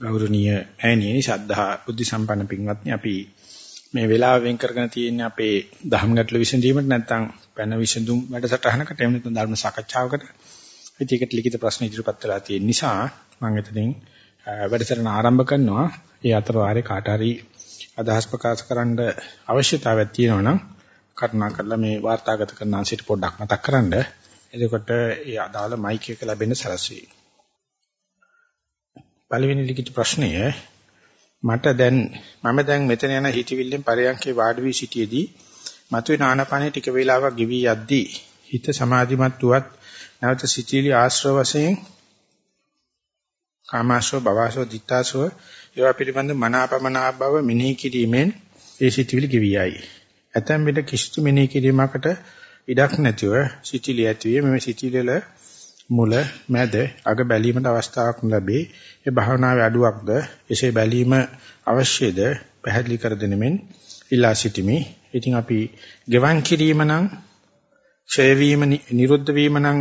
ගෞරවනීය ඈණියනි ශද්ධා බුද්ධ සම්පන්න පින්වත්නි අපි මේ වෙලාව වෙන් කරගෙන තියෙන්නේ අපේ දහම් ගැටළු විසඳීමට නැත්නම් පැන විසඳුම් වැඩසටහනකට එහෙම නැත්නම් ධර්ම සාකච්ඡාවකට ඉතින් ඒකට ලිඛිත ප්‍රශ්න ඉදිරිපත් වෙලා තියෙන නිසා මම එතනින් වැඩසටහන ආරම්භ කරනවා ඒ අතර වාරේ කාට හරි අදහස් ප්‍රකාශ කරන්න අවශ්‍යතාවයක් තියෙනවා නම් කරුණාකරලා මේ වාර්තාගත කරන අංශයට පොඩ්ඩක් මතක් කරන්න. එතකොට ඒ අදාළ මයික් එක ලැබෙන්න සැලසෙයි. පළවෙනි ලිඛිත ප්‍රශ්නය මට දැන් මම දැන් මෙතන යන හිතවිල්ලෙන් පරයන්කේ වාඩි වී සිටියේදී මතුවෙන ආනපානේ ටික වේලාවක් ගෙවි යද්දී හිත සමාධිමත් වුවත් නැවත සිටිලි ආශ්‍රව වශයෙන් කාමාශ්‍රව භවශ්‍රව ditthාශ්‍රව ඒවා පිළිබඳ මනාපමනා බව මෙනෙහි කිරීමෙන් ඒ සිටිවිලි ගෙවි යයි. ඇතැම් විට කිසිදු මෙනෙහි කිරීමකට ඉඩක් නැතිව සිටිලි ඇතිවේ මෙම සිටිලල මුල මැද අග බැලීමට අවස්ථාවක් ලැබේ. ඒ භාවනාවේ අඩුවක්ද එසේ බැලීම අවශ්‍යද පැහැදිලි කර දෙනෙමින් ඉල්ලා සිටිමි. ඉතින් අපි ගෙවන් කිරීම නම් ක්ෂය වීම නිරුද්ධ වීම නම්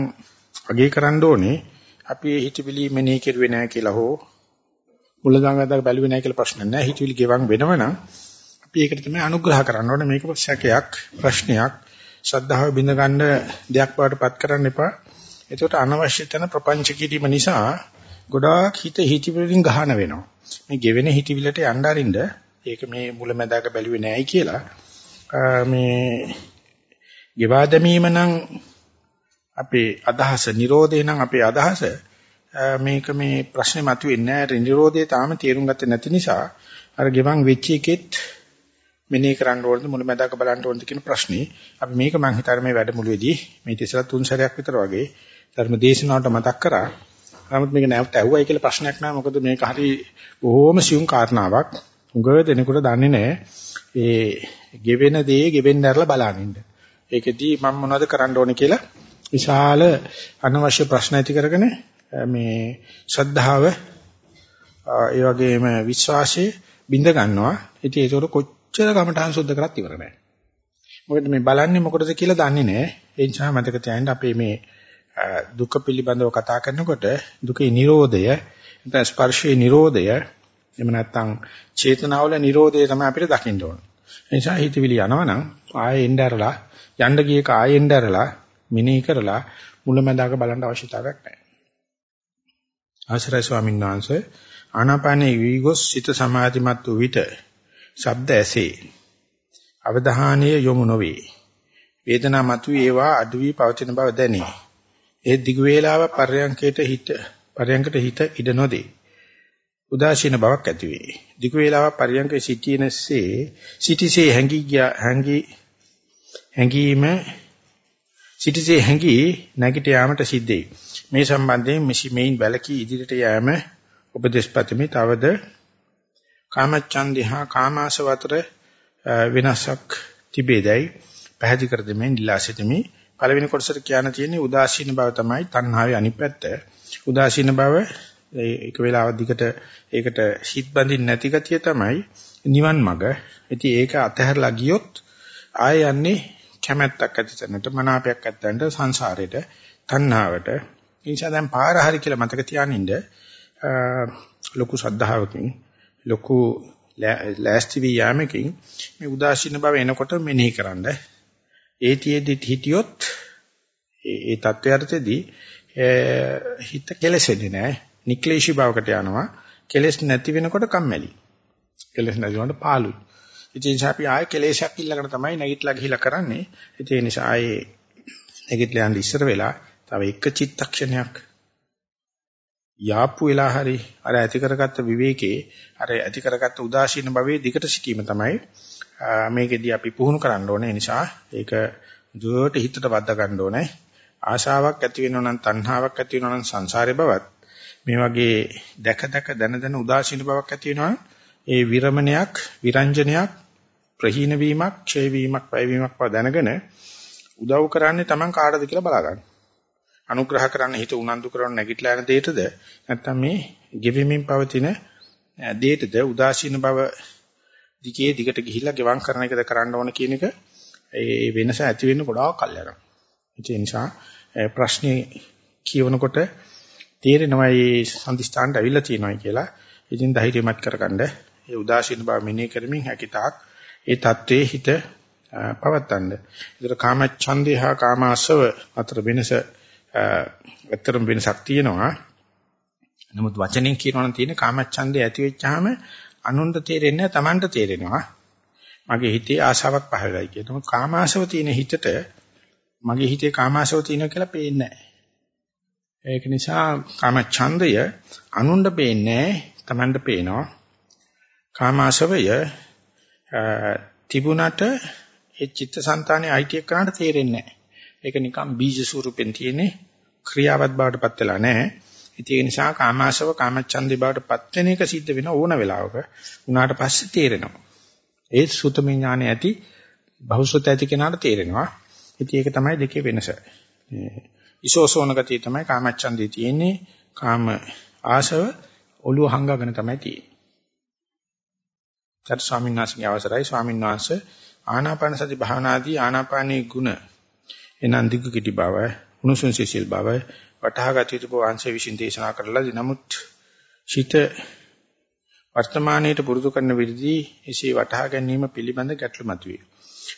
අගේ කරන්න ඕනේ. අපි හිතවිලි මෙනෙහි කරුවේ නැහැ කියලා හෝ මුලදාගාදා බැලුවේ නැහැ කියලා ප්‍රශ්න නැහැ. හිතවිලි ගෙවන් වෙනවනම් අපි ඒකට තමයි අනුග්‍රහ කරන්න ඕනේ. මේක සැකයක් ප්‍රශ්නයක් ශ්‍රද්ධාව බිඳ ගන්න දෙයක් බවට පත් කරන්න එපා. එතකොට අනවශ්‍ය තැන ප්‍රපංච කිරීම නිසා ගොඩාක් හිත හිතවිලින් ගහන වෙනවා. මේ ගෙවෙන හිතවිලට යන්න අරින්න ඒක මේ මුලැමැදාක බැලුවේ නෑයි කියලා මේ ගෙවා දැමීම නම් අපේ අදහස Nirodhe නම් අපේ අදහස මේක මේ ප්‍රශ්නේ මතුවෙන්නේ නැහැ. Nirodhe තාම තේරුම් ගත්තේ නැති නිසා අර ගෙවන් වෙච්ච එකෙත් මෙනේ කරන්න ඕනද මුලැමැදාක බලන්න ඕනද කියන ප්‍රශ්නේ අපි මේක මම හිතාර මේ වැඩමුළුවේදී මේ ඉතිසලා තුන් සැරයක් විතර වගේ ධර්ම දේශනාවට මතක් කරා. නමුත් මේක නැවත ඇහුවයි කියලා ප්‍රශ්නයක් නෑ. මොකද මේක හරි බොහොම සියුම් කාරණාවක්. උගව දෙනකොට දන්නේ නෑ. ඒ ගෙවෙන දේ ගෙවෙන්න ඇරලා බලනින්න. ඒකෙදී මම මොනවද කරන්න ඕනේ කියලා විශාල අනවශ්‍ය ප්‍රශ්න ඇති කරගෙන මේ ශ්‍රද්ධාව ඒ වගේම විශ්වාසය බිඳ ගන්නවා. ඉතින් ඒක කොච්චර කමඨාන් සුද්ධ කරත් ඉවර නෑ. මොකද මේ බලන්නේ මොකටද කියලා දන්නේ නෑ. ඒ නිසා මතක තියාගන්න අපේ මේ දුක පිළිබඳව කතා කරනකොට දුකේ Nirodhaය නැත්නම් ස්පර්ශයේ Nirodhaය එහෙම නැත්නම් චේතනාවල Nirodhaය තමයි අපිට දකින්න ඕන. ඒ නිසා හිතවිලි යනවනම් ආයෙ එන්න ඇරලා යන්න ගියක ආයෙ එන්න ඇරලා මිනී කරලා මුලැමැදාක බලන්න අවශ්‍යතාවයක් නැහැ. ආශ්‍රය ස්වාමීන් වහන්සේ ආනාපානයේ වීගොස් සිත සමාධිමත් වූ විට ශබ්ද ඇසේ. අවධානයේ යොමු නොවේ. වේදනා මතුවේ ඒවා අඩු වී පවතින බව දැනේ. ඒ දිග වේලාව පරයන්කයට හිත පරයන්කට හිත ඉඩ නොදේ. උදාසීන බවක් ඇති වේ. දිග වේලාව පරයන්කේ සිටිනසේ සිටිසේ හැඟි හැඟි හැඟීම සිටිසේ හැඟි නැගිට යාමට සිද්ධේ. මේ සම්බන්ධයෙන් මෙයින් වැලකී ඉදිරියට යෑම උපදේශපතමි තවද කාමච්ඡන්දිහා කාමාශව අතර වෙනසක් තිබේදයි පැහැදිලි කර දෙමින් ඉල්ලා සිටිමි. පළවෙනි කොටසට කියන්න තියෙන්නේ උදාසීන බව තමයි තණ්හාවේ අනිත් පැත්ත. උදාසීන බව ඒක වේලාවක් දිගට ඒකට හිත බඳින්න නැති ගතිය තමයි නිවන් මඟ. ඉතින් ඒක අතහැරලා ගියොත් ආය යන්නේ කැමැත්තක් ඇති තැනට මනාපයක් ඇත්තන්ට සංසාරෙට තණ්හාවට. ඒ නිසා දැන් පාර හරි කියලා මතක තියානින්න ලොකු ශ්‍රද්ධාවකින් ලොකු ලෑස්ති වී යාමකින් මේ උදාසීන බව එනකොට මෙනෙහි කරන්නේ ඒතියෙදි හිටියොත් ඒ தත්වයටදී හිත කෙලෙසෙන්නේ නැහැ. නික්ලේශී භාවකට යනවා. කෙලෙස් නැති වෙනකොට කම්මැලි. කෙලෙස් නැති වෙනකොට පාළුයි. ඉතින් අපි ආයෙ කෙලෙසක් ඉල්ලගෙන තමයි නැගිටලා ගිහිලා කරන්නේ. ඒ නිසා ආයේ නැගිටලා යන්න ඉස්සර වෙලා තව එක චිත්තක්ෂණයක් යාප්පු වෙලා හරි අර ඇති කරගත්ත විවේකේ අර ඇති කරගත්ත උදාසීන භවයේ දිකට සිටීම තමයි මේකෙදී අපි පුහුණු කරන්න ඕනේ. නිසා ඒක දුවට හිතට වද්දා ගන්න ඕනේ. ආශාවක් ඇති වෙනවා නම් තණ්හාවක් ඇති වෙනවා නම් සංසාරේ බවත් මේ වගේ දැක දැක දන දන උදාසීන බවක් ඇති වෙනවා ඒ විරමණයක් විරංජනයක් ප්‍රහීන වීමක් ක්ෂය වීමක් වැය වීමක් බව දැනගෙන උදව් කරන්නේ Taman කාටද කියලා බලා ගන්න. අනුග්‍රහ කරන්න හිත උනන්දු කරන නැගිටලා යන දෙයටද නැත්නම් මේ ගෙවෙමින් පවතින දෙයටද උදාසීන බව දිගේ දිගට ගිහිල්ලා ගෙවම් කරන එකද කරන්න ඕන කියන එක ඒ වෙනස ඇති වෙන්න ගොඩාක් කල් යනවා. ඒ නිසා ප්‍රශ්නේ කියවනකොට තේරෙනවා මේ සම්දිස්ථානට අවිල්ලා තියෙනවා කියලා. ඉතින් ධෛර්යමත් කරගන්න ඒ උදාසීන බව මෙනෙහි කරමින් හැකිතාක් ඒ தત્ත්වයේ හිත පවත්තන්න. ඒතර කාමච්ඡන්දේ හා කාමාශව අතර වෙනස ඇත්තටම වෙනසක් තියෙනවා. නමුත් වචනෙන් කියනවනම් තියෙන කාමච්ඡන්දේ ඇති වෙච්චාම අනුන්ට තේරෙන්නේ නැහැ Tamanට තේරෙනවා. මගේ හිතේ ආශාවක් පහළයි කියනවා. කාමාශව තියෙන හිතට මගේ හිතේ කාමාශව තියෙනවා කියලා පේන්නේ නැහැ. ඒක නිසා කාමච්ඡන්දය අනුන්ට පේන්නේ Tamanට පේනවා. කාමාශවය තිබුණට ඒ චිත්තසංතානයේ අයිති එක්කනට තේරෙන්නේ නැහැ. ඒක නිකන් බීජ ස්වරූපෙන් තියෙන්නේ ක්‍රියාවත් බවට පත් වෙලා නැහැ. ඒ නිසා කාමාශව කාමච්ඡන්දේ බවට පත් වෙන එක සිද්ධ වෙන ඕන වෙලාවක උනාට පස්සේ තේරෙනවා. ඒ සුතම ඥාන ඇති බහුසුත ඇති කෙනාට තේරෙනවා. ඉතින් ඒක තමයි දෙකේ වෙනස. ඉසෝසෝන ගතිය තමයි කාමච්ඡන්දේ තියෙන්නේ. කාම ආශව ඔළුව හංගගෙන තමයි තියෙන්නේ. චත් ස්වාමීන් වහන්සේගේ අවසරයි ස්වාමීන් වහන්සේ ආනාපාන සති භාවනාදී ආනාපානී ගුණ එනන් දිගු කිටි බව උණුසුම් සිසිල් බව වටහාගත යුතු බව අංශ විසින් දේශනා කරලා නමුත් ශිත වර්තමානයේට පුරුදු කරන විදිහදී එසේ වටහා ගැනීම පිළිබඳ ගැටලු මතුවේ.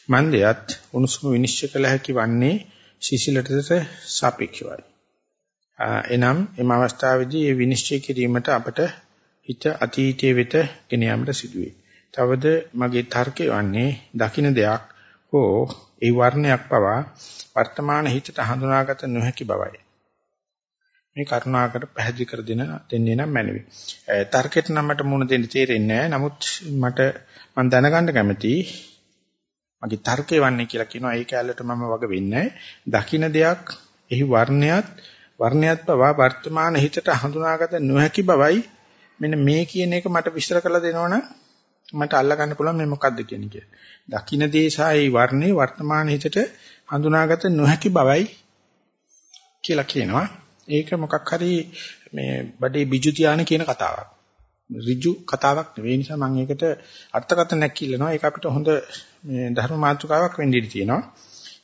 මන්දයත් උණුසුම විනිශ්චය කළ හැකි වන්නේ සිසිලටද සාපේක්ෂවයි. එනම් එම අවස්ථාවේදී මේ විනිශ්චය කිරීමට අපට හිත අතීතයේ වෙත ගෙන යාමට සිදුවේ. තවද මගේ තර්කය වන්නේ දකින්න දෙයක් හෝ ඒ වර්ණයක් පවා වර්තමාන හිතට හඳුනාගත නොහැකි බවයි. මේ කරුණාකර පැහැදිලි කර දෙන දෙන්නේ නම් මැනවි. තර්කයට නම් මට මුණ දෙන්න තේරෙන්නේ නැහැ. නමුත් මට මම දැනගන්න කැමතියි මගේ තර්කය වන්නේ කියලා කියනවා ඒ කැලලට මම වග වෙන්නේ දකින්න දෙයක් එහි වර්ණයත් වර්ණයත් පවා වර්තමාන හිතට හඳුනාගත නොහැකි බවයි මෙන්න මේ කියන එක මට විස්තර කරලා දෙනවනම් මට අල්ල ගන්න පුළුවන් මේ මොකද්ද කියන එක. දකින්න දේශායි වර්ණේ වර්තමාන හිතට හඳුනාගත නොහැකි බවයි කියලා කියනවා. ඒක මොකක් හරි මේ බඩේ බිජු තියාන කියන කතාවක්. ඍජු කතාවක් නෙවෙයි නිසා මම ඒකට අර්ථකථනයක් කිල්ලනවා. ඒක අපිට හොඳ මේ ධර්ම මාතෘකාවක් වෙන්න ඉඩ තියෙනවා.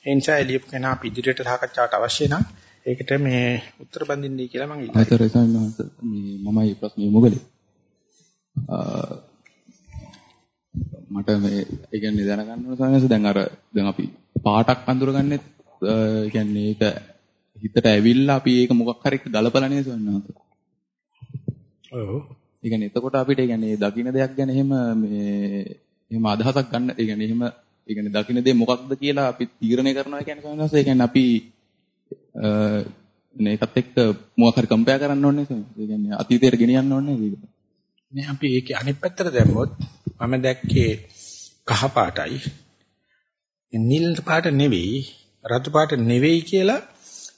ඒ නිසා එළියපු කෙනා අපි ඉදිරියට සාකච්ඡාවට අවශ්‍ය නම් ඒකට මේ උත්තර බඳින්නයි කියලා මම ඉල්ලනවා. අතර සම්මාස මේ මමයි ප්‍රශ්නේ මොකද? මට මේ ඒ කියන්නේ දැනගන්න ඕන සමහරවිට දැන් අර දැන් අපි පාටක් අඳුරගන්නෙත් ඒ කියන්නේ ඒක හිතට ඇවිල්ලා අපි ඒක මොකක් හරි ගලපලා නේද සවන්නහත. ඔව්. ඒ කියන්නේ එතකොට අපිට ඒ කියන්නේ දකින්න දෙයක් ගැන එහෙම මේ එහෙම අදහසක් ගන්න ඒ කියන්නේ එහෙම ඒ කියන්නේ දකින්න දේ මොකක්ද කියලා අපි තීරණය කරනවා කියන්නේ සවන්නහත. ඒ කියන්නේ අපි අ ඒකත් එක්ක මොකක් හරි කම්පෙයා කරන්න ඕනේ නේද? ඒ කියන්නේ අතීතයට ගෙනියන්න ඕනේ නේද? නේ අපි ඒකේ අනිත් පැත්තට දැම්මොත් මම දැක්කේ කහ පාටයි නිල් පාට නෙවෙයි රතු පාට නෙවෙයි කියලා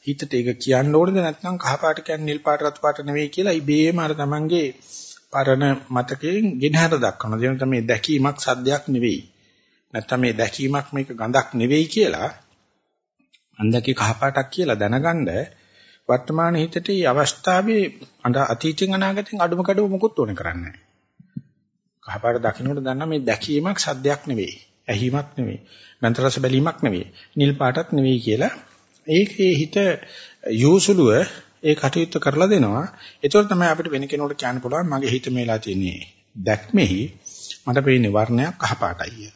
හිතට ඒක කියන්න ඕනද නැත්නම් කහ පාට කියන්නේ නිල් පාට රතු පාට නෙවෙයි කියලා ඉබේම අර තමන්ගේ පරණ මතකයෙන් ගෙනහැර දක්වනවා. දෙන තමයි දැකීමක් සද්දයක් නෙවෙයි. නැත්නම් මේ දැකීමක් මේක ගඳක් නෙවෙයි කියලා අන්දකේ කහ පාටක් කියලා දැනගන්න වර්තමාන හිතට මේ අවස්ථාවේ අතීතෙන් අනාගතෙන් අඩුම කඩුව මොකුත් ඕනේ කරන්නේ නැහැ. කහපාට දකින්නට දන්නා මේ දැකීමක් සද්දයක් නෙවෙයි. ඇහිීමක් නෙවෙයි. ගන්ධ රස බැලීමක් නෙවෙයි. නිල් පාටක් නෙවෙයි කියලා ඒකේ හිත යෝසුලුව ඒ කටයුත්ත කරලා දෙනවා. ඒතකොට තමයි අපිට වෙන කෙනෙකුට කියන්න පුළුවන් මගේ හිත මේලා තියෙන්නේ දැක්මෙහි මට පේන්නේ වර්ණයක් කහපාටයි.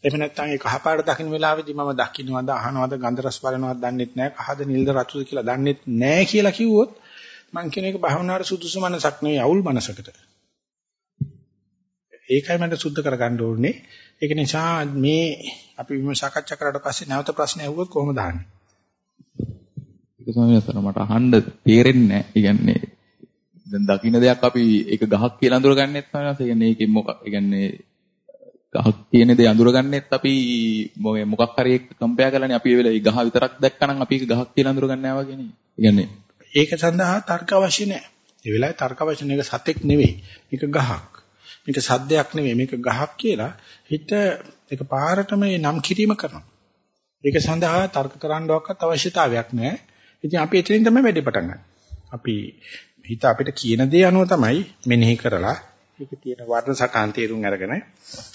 එහෙම නැත්නම් ඒ කහපාට දකින්න වෙලාවේදී මම දකින්නවද අහනවද ගන්ධ රස බලනවද දන්නෙත් නැහැ. කහද නිල්ද රතුද කියලා දන්නෙත් නැහැ කියලා කිව්වොත් මං කියන එක භවනාට සුදුසු මනසක් නෙවෙයි අවුල් මනසකට. ඒකයි මට සුද්ධ කරගන්න ඕනේ. ඒක නිසා මේ අපි විම සාකච්ඡා කරලා පස්සේ නැවත ප්‍රශ්න ඇහුවොත් කොහොමද අහන්නේ? ඒක වහන්සේ මට අහන්න තේරෙන්නේ නැහැ. කියන්නේ දැන් දකින්න දෙයක් අපි ඒක ගහක් කියලා අඳුරගන්නෙත් වහන්සේ. ඒ කියන්නේ ඒකේ මොකක් ඒ කියන්නේ ගහක් කියන දේ අඳුරගන්නෙත් අපි මොකක් හරි එක්ක කම්පෙයා කරලානේ අපි ඒ වෙලාවේ ගහ විතරක් දැක්කනම් අපි ඒක ගහක් කියලා අඳුරගන්නේ නැහැ වගේනේ. ඒ කියන්නේ ඒක සඳහා තර්ක අවශ්‍ය නැහැ. ඒ වෙලාවේ තර්ක අවශ්‍ය නැක සතෙක් නෙවෙයි. මේක ගහක්. මේක සද්දයක් නෙවෙයි මේක ගහක් කියලා හිත ඒක පාරටම නම් කිරීම කරනවා. ඒක සඳහා තර්ක කරන්නවක්වත් අවශ්‍යතාවයක් නැහැ. ඉතින් අපි එතනින් තමයි වැඩේ පටන් ගන්න. අපි හිත අපිට කියන දේ අනුව තමයි මෙනෙහි කරලා ඒකේ තියෙන වර්ණ සටහන් තේරුම් අරගෙන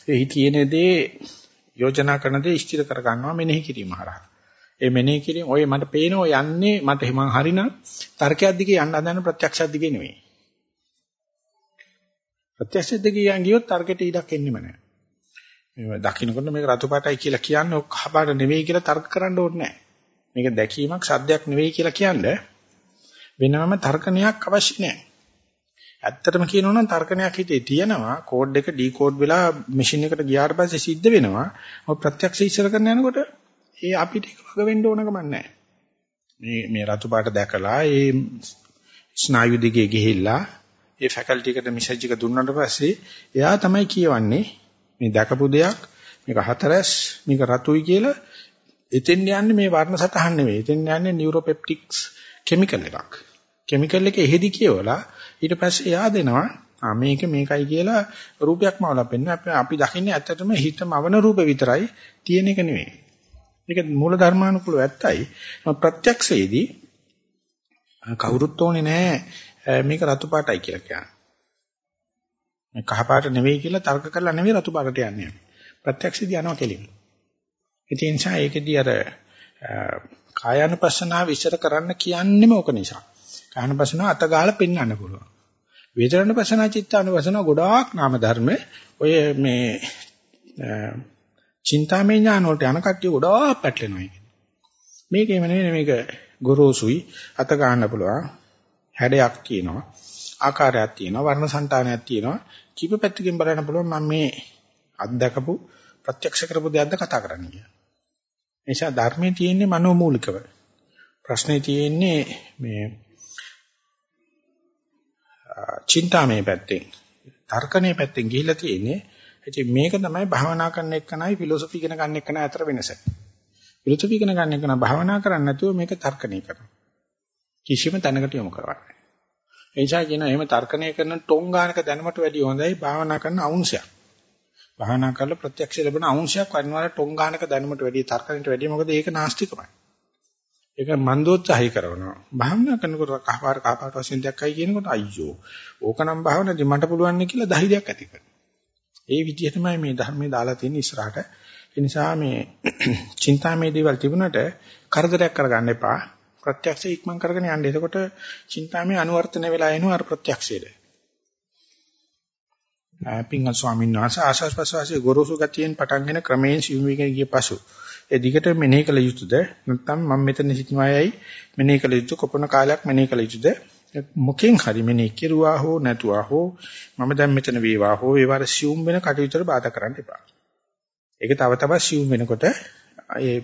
ඒ කියන දේ යෝජනා කරන දේ ඉෂ්ටිර කර ගන්නවා මෙනෙහි කිරීම හරහා. ඒ මෙනෙහි කිරීම ඔය මට පේනෝ යන්නේ මට මං හරිනම් තර්කයක් දිගේ යන්න හදන ප්‍රත්‍යක්ෂයක් දිගේ නෙවෙයි. ප්‍රත්‍යක්ෂ දෙක කියන් ගියොත් තර්කයට ඉඩක් එන්නෙම නැහැ. මේ දකින්නකොට මේක රතු පාටයි කියලා කියන්නේ ඔක් කහපාට නෙවෙයි කියලා තර්ක කරන්න ඕනේ නැහැ. මේක දැකීමක් සද්දයක් නෙවෙයි කියලා කියන්නේ වෙනම තර්කණයක් අවශ්‍ය නැහැ. ඇත්තටම කියනවා නම් තර්කණයක් හිතේ තියෙනවා කෝඩ් එක ඩිකෝඩ් වෙලා මැෂින් එකට ගියාට පස්සේ සිද්ධ වෙනවා. ඔය ප්‍රත්‍යක්ෂ ඉස්සර කරන යනකොට ඒ අපිට ඒක වග වෙන්න ඕනකම නැහැ. මේ මේ රතු පාට දැකලා ඒ ස්නායු දිගේ ගිහිල්ලා ඒ ෆැකල්ටි එකට මෙසේජ් එක දුන්නාට පස්සේ එයා තමයි කියවන්නේ මේ දැකපු දෙයක් මේක හතරස් මේක රතුයි කියලා එතෙන් යන්නේ මේ වර්ණ සටහන් නෙවෙයි. එතෙන් යන්නේ නියුරෝපෙප්ටික්ස් කෙමිකල් එකක්. කෙමිකල් එක එහෙදි කියවලා ඊට පස්සේ එයා දෙනවා ආ මේක මේකයි කියලා රූපයක්ම වලපෙන්න අපි දකින්නේ ඇත්තටම හිතමවන රූප විතරයි තියෙන එක නෙවෙයි. මේක මූල ධර්මානුකූලව ඇත්තයි. ප්‍රත්‍යක්ෂයේදී කවුරුත් ඕනේ නැහැ මේක රතු පාටයි කියලා කියන්නේ. මේ කහ පාට නෙවෙයි කියලා තර්ක කරලා නෙවෙයි රතු පාටට යන්නේ. ප්‍රත්‍යක්ෂයේදී යනවා කෙලින්. ඒ නිසා ඒකෙදී අර කායानुපස්සනාව විස්තර කරන්න කියන්නේම ඕක නිසා. කායानुපස්සනාව අත ගාලා පෙන්වන්න පුළුවන්. වේදනානුපස්සනා චිත්තානුපස්සනා ගොඩාක් නාම ධර්ම ඔය මේ චින්තාමය ඥාන වලට යන කට්ටිය ගොඩාක් පැටලෙනවා ඒක. මේකේම නෙවෙයි මේක ගොරෝසුයි අත ගන්න පුළුවන්. හැඩයක් තියෙනවා. ආකාරයක් තියෙනවා. වර්ණ సంతානයක් තියෙනවා. කීප පැත්තකින් බලන්න පුළුවන් මම මේ අත්දකපු ප්‍රත්‍යක්ෂ කරපු දෙයක්ද කතා කරන්නේ කියලා. නිසා ධර්මයේ තියෙන්නේ මනෝමූලිකව. ප්‍රශ්නේ තියෙන්නේ මේ චින්තාමය පැත්තෙන් තර්කණයේ පැත්තෙන් ගිහිලා තියෙන්නේ. ඉතින් මේක තමයි භාවනා කරන එක්කනයි ෆිලොසොෆි ඉගෙන ගන්න එක්කන අතර වෙනස. ෆිලොසොෆි ඉගෙන ගන්න එක්කන භාවනා කරන්නේ නැතුව මේක තර්කණය කරනවා. කිසිම තැනකට යොමු කරන්නේ. ඒ නිසා කියන එහෙම තර්කණය කරන ටොං ගානක දැනුමට වැඩිය හොඳයි භාවනා කරන අවුන්සයක්. භාවනා කරලා ප්‍රත්‍යක්ෂ ලැබෙන අවුන්සයක් වරිනවල ටොං ගානක දැනුමට වැඩිය තර්කණයට වැඩිය මොකද ඒක නාස්තිකමයි. ඒක මන්දෝත්සහයි කරනවා. භාවනා කරනකොට කහපාර කහපාට වශයෙන් දැක්කයි කියනකොට අයියෝ. ඕකනම් භාවනාදී මට පුළුවන් නේ කියලා ධෛර්යයක් ඇති කරනවා. ඒ විදිහ තමයි මේ ධර්මයේ දාලා තියෙන ඉස්සරහට. ඒ නිසා මේ චින්තාමේ දේවල් තිබුණට කරදරයක් කරගන්න එපා. ප්‍රත්‍යක්ෂ ඉක්මන් කරගෙන යන්න. එතකොට චින්තාමේ අනුවර්තන වෙලා එනවා අර ප්‍රත්‍යක්ෂයට. පිංගල් ස්වාමීන් වහන්සේ ආශාස් ප්‍රසවාසයේ ගොරෝසු ගතියෙන් පටන්ගෙන ක්‍රමයෙන් සිවුමිගෙන ගිය පසු ඒ දිගට මෙනෙහි කළ යුතුද නැත්නම් මම මෙතන සිටිනවායයි මෙනෙහි කළ යුතු කොපමණ කාලයක් මෙනෙහි කළ යුතුද මොකෙන් හරි මෙනෙහි කෙරුවා හෝ නැතුවා හෝ මම දැන් මෙතන වේවා හෝ ඒවර සියුම් වෙන කටයුතුට බාධා කරන්න එපා. ඒක තව තවත් සියුම් වෙනකොට ඒ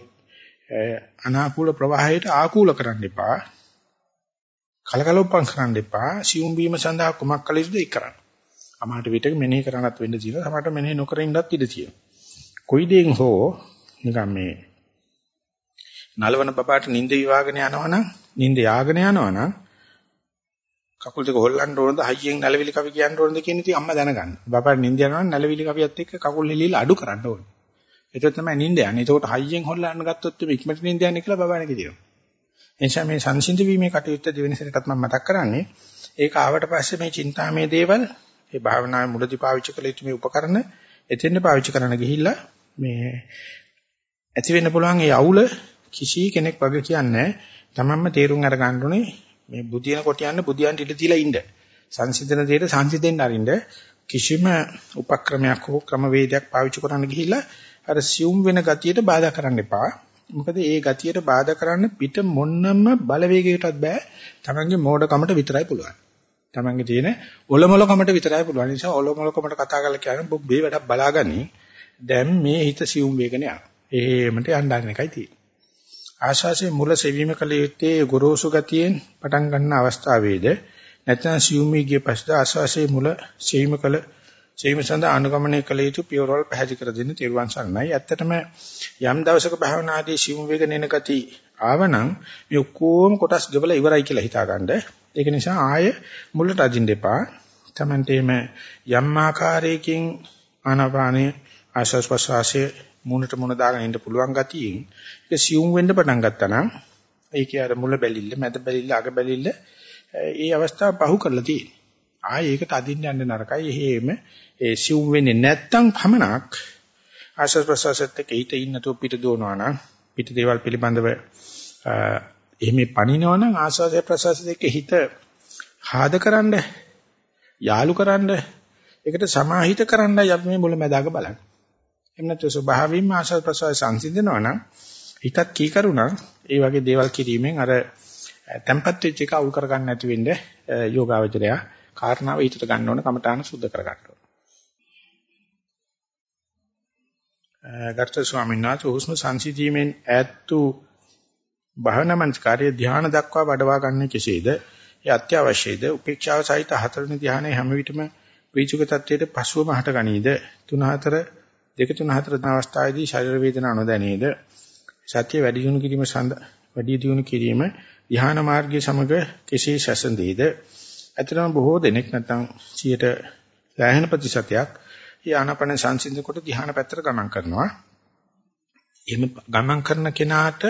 අනාකූල ප්‍රවාහයට ආකූල කරන්න එපා. කලකලොප්පම් කරන්න එපා. සියුම් වීම සඳහා කුමක් කළ යුතුද ඒක කරන්න. අමාට විතක මෙනෙහි කරන්නත් වෙන්න තියෙනවා. සමහරට මෙනෙහි නොකර ඉන්නත් ඉඩ තියෙනවා. කොයි දෙයින් හෝ නිකන් මේ නලවන බබාට නිින්ද විවාගෙන යනවනම් නිින්ද යාගෙන යනවනම් කකුල් දෙක හොල්ලන්න ඕනද හයියෙන් නැලවිලි කවි කියන්න ඕනද කියන ඉතින් අම්මා දැනගන්න. බබාට නිින්ද යනවනම් නැලවිලි කවියත් එක්ක කකුල් හෙලිලා අඩු කරන්න ඕනේ. ඒක තමයි නිින්ද යන්නේ. ඒකට හයියෙන් හොල්ලන්න ගත්තොත් මේ ඉක්මනට නිින්ද යන්නේ කියලා බබාණන් කියනවා. එනිසා මේ සංසිඳ වීමේ කටයුත්ත දෙවෙනිසරටත් මම මතක් කරන්නේ. ඒක ආවට පස්සේ මේ චින්තාමේ දේවල් ඒ භාවනාවේ මුලදී පාවිච්චි කළ යුතු මේ උපකරණ එතෙන්ද පාවිච්චි කරන්න ගිහිල්ලා මේ ඇති වෙන්න පුළුවන් ඒ අවුල කිසි කෙනෙක් වගේ කියන්නේ තමන්ම තේරුම් අර ගන්න ඕනේ මේ බුදියන කොට යන්න බුදියන්ට ඉඳ තියලා ඉන්න. සංසිඳන දෙයට සංසිඳෙන්න අරින්න කිසිම උපක්‍රමයක් හෝ ක්‍රමවේදයක් පාවිච්චි කරන්න ගිහිල්ලා අර සියුම් වෙන ගතියට බාධා කරන්න එපා. මොකද ඒ ගතියට බාධා කරන්න පිට මොන්නම බලවේගයකටත් බෑ. තමන්ගේ මෝඩකමට විතරයි පුළුවන්. තමන්ගේ තියෙන ඔලොමලකමට විතරයි පුළුවන්. නිසා ඔලොමලකමට කතා කරලා කියන්නේ බොබ්බේ වැඩක් බලාගනි. දැන් මේ හිත සියුම් වේගන යනවා. එහෙමට යන්න ගන්න එකයි තියෙන්නේ. ආශාසයේ මුල සෙවීම කළ යුත්තේ ගොරෝසු ගතියෙන් පටන් ගන්න අවස්ථාවේද නැත්නම් සියුම්ී ගිය පස්සේ ආශාසයේ මුල සෙවීම කළ සෙවීම සඳහා අනුගමනය කළ යුතු පියවරවල් පැහැදිලි කර දෙන්න තිරුවන් සරණයි. ඇත්තටම යම් දවසක භාවනාදී සියුම් වේග නෙන ගති ආවනම් මේ ඔක්කොම කොටස් ගෙවලා ඉවරයි කියලා හිතාගන්න. ඒක නිසා ආය මුලට අදින්න එපා. තමන්ටේම යම් ආකාරයකින් ආනාපානයේ ආශස් ප්‍රසවාසයේ මුණට මුණ දාගෙන ඉන්න පුළුවන් ගතියෙන් ඒක සියුම් වෙන්න පටන් ගත්තා නම් ඒකේ අර මුල බැලිල්ල මැද බැලිල්ල අග බැලිල්ල ඒ අවස්ථාව පහු කරලා තියෙනවා. ආයේ ඒකට අදින්න යන්න නරකයි. එහෙම ඒ සිවුම් වෙන්නේ නැත්තම් පමණක් ආශස් ප්‍රසවාසත් එක්ක හිත ඉන්නතෝ පිට දුවනවා නම් පිට දේවල් පිළිබඳව එහෙම පණිනවා නම් ආශාසය ප්‍රසවාසත් එක්ක හිත හාදකරනද යාලුකරනද ඒකට සමාහිත කරන්නයි අපි මේ මුලැමැදාක බලන්නේ. එහෙම නැත්නම් ස්වභාවයෙන්ම ආශාස ප්‍රසවාස සංසිඳනවා නම් හිතත් කීකරුණා ඒ වගේ දේවල් කිරීමෙන් අර tempat වෙච්ච එක අවුල් කරගන්න නැති වෙන්නේ යෝගාවචරය කාරණාව ඊටට ගන්න ඕන කමඨාන සුද්ධ කරගන්න ඕන. ගර්ථ ස්වාමීන් වහන්සේ හුස්ම සංසිඳීමෙන් ඈත් වූ භාවනා මනස්කාරය ධ්‍යාන දක්වා වඩවා ගන්න කෙසේද? ඒ අත්‍යවශ්‍යයිද? උපේක්ෂාව සහිත හතරවෙනි ධ්‍යානයේ හැම විටම වීචුක තත්වයට පසුවම හට ගනීද? 3 4 2 3 4 තන අවස්ථාවේදී ශරීර වේදනා නොදැනේද? සත්‍ය වැඩි දියුණු කිරීම සඳ වැඩි දියුණු කිරීම ධ්‍යාන මාර්ගයේ සමග කෙසේ සැසඳෙයිද? ඇත්තටම බොහෝ දෙනෙක් නැත්නම් 100ට සෑහෙන ප්‍රතිශතයක් ඒ ආනාපාන සංසිඳන කොට ධ්‍යාන පැත්තට ගමන් කරනවා. එහෙම ගමන් කරන කෙනාට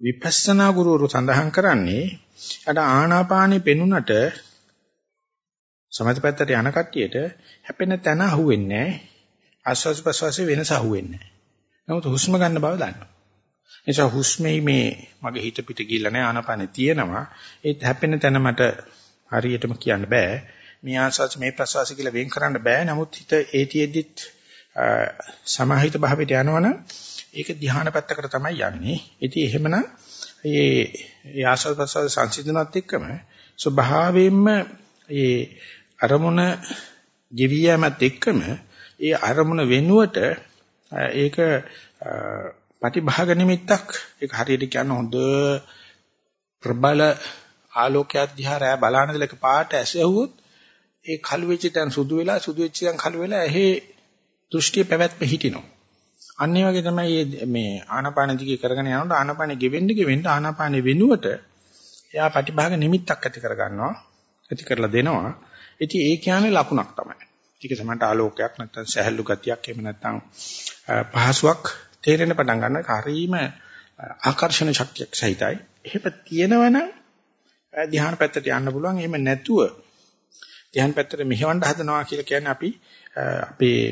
විපස්සනා ගුරුවරු සඳහන් කරන්නේ අර ආනාපානෙ පෙනුනට සමථ පැත්තට යන කට්ටියට හැපෙන තැන අහුවෙන්නේ නැහැ. ආස්වාස් ප්‍රස්වාසයේ වෙනස අහුවෙන්නේ නැහැ. නමුත් හුස්ම ගන්න බව දන්නවා. නිසා හුස්මේ මේ මගේ හිත පිට ගිහිල්ලා නැහැ ආනාපානෙ තියෙනවා. ඒත් හැපෙන තැන මට හරියටම කියන්න බෑ. මේ ආස්වාස් මේ ප්‍රස්වාස කියලා වෙන් කරන්න බෑ. නමුත් හිත ඒතිෙද්දිත් සමාහිත භාවයට යනවනම් ඒක ධ්‍යාන පැත්තකට තමයි යන්නේ. ඉතින් එහෙමනම් මේ ඒ ආස්වාද ප්‍රසවාස සංසිඳනත් එක්කම ස්වභාවයෙන්ම ඒ අරමුණ ජීවියමත් එක්කම ඒ අරමුණ වෙනුවට ඒක ප්‍රතිභාග නිමිත්තක්. ඒක හරියට කියන්න හොඳ ප්‍රබල ආලෝකයක් දිහා රෑ බලන දලක පාට ඇසෙව්වොත් ඒ කළු වෙච්ච තැන් සුදු වෙලා සුදු වෙච්ච තැන් කළු වෙලා එහි දෘෂ්ටි පැවැත්ම හිටිනවා. අන්න ඒ වගේ තමයි මේ ආනාපාන දිගේ කරගෙන යනකොට ආනාපානෙ ගෙවෙන්න ගෙවෙන්න ආනාපානෙ වෙනුවට එයා ප්‍රතිභාග නිමිත්තක් ඇති කර ගන්නවා ඇති කරලා දෙනවා. ඉතින් ඒ කියන්නේ ලකුණක් තමයි. ඒක සමහරට ආලෝකයක් නැත්නම් සහැල්ලු ගතියක් එහෙම නැත්නම් පහසුවක්. තේරෙන්න පටන් ගන්න හරීම ආකර්ෂණ ශක්තියක් සහිතයි එහෙම තියෙනවනම් ධ්‍යාන පැත්තට යන්න පුළුවන් එහෙම නැතුව ධ්‍යාන පැත්තට මෙහෙවන්න හදනවා කියලා කියන්නේ අපි අපේ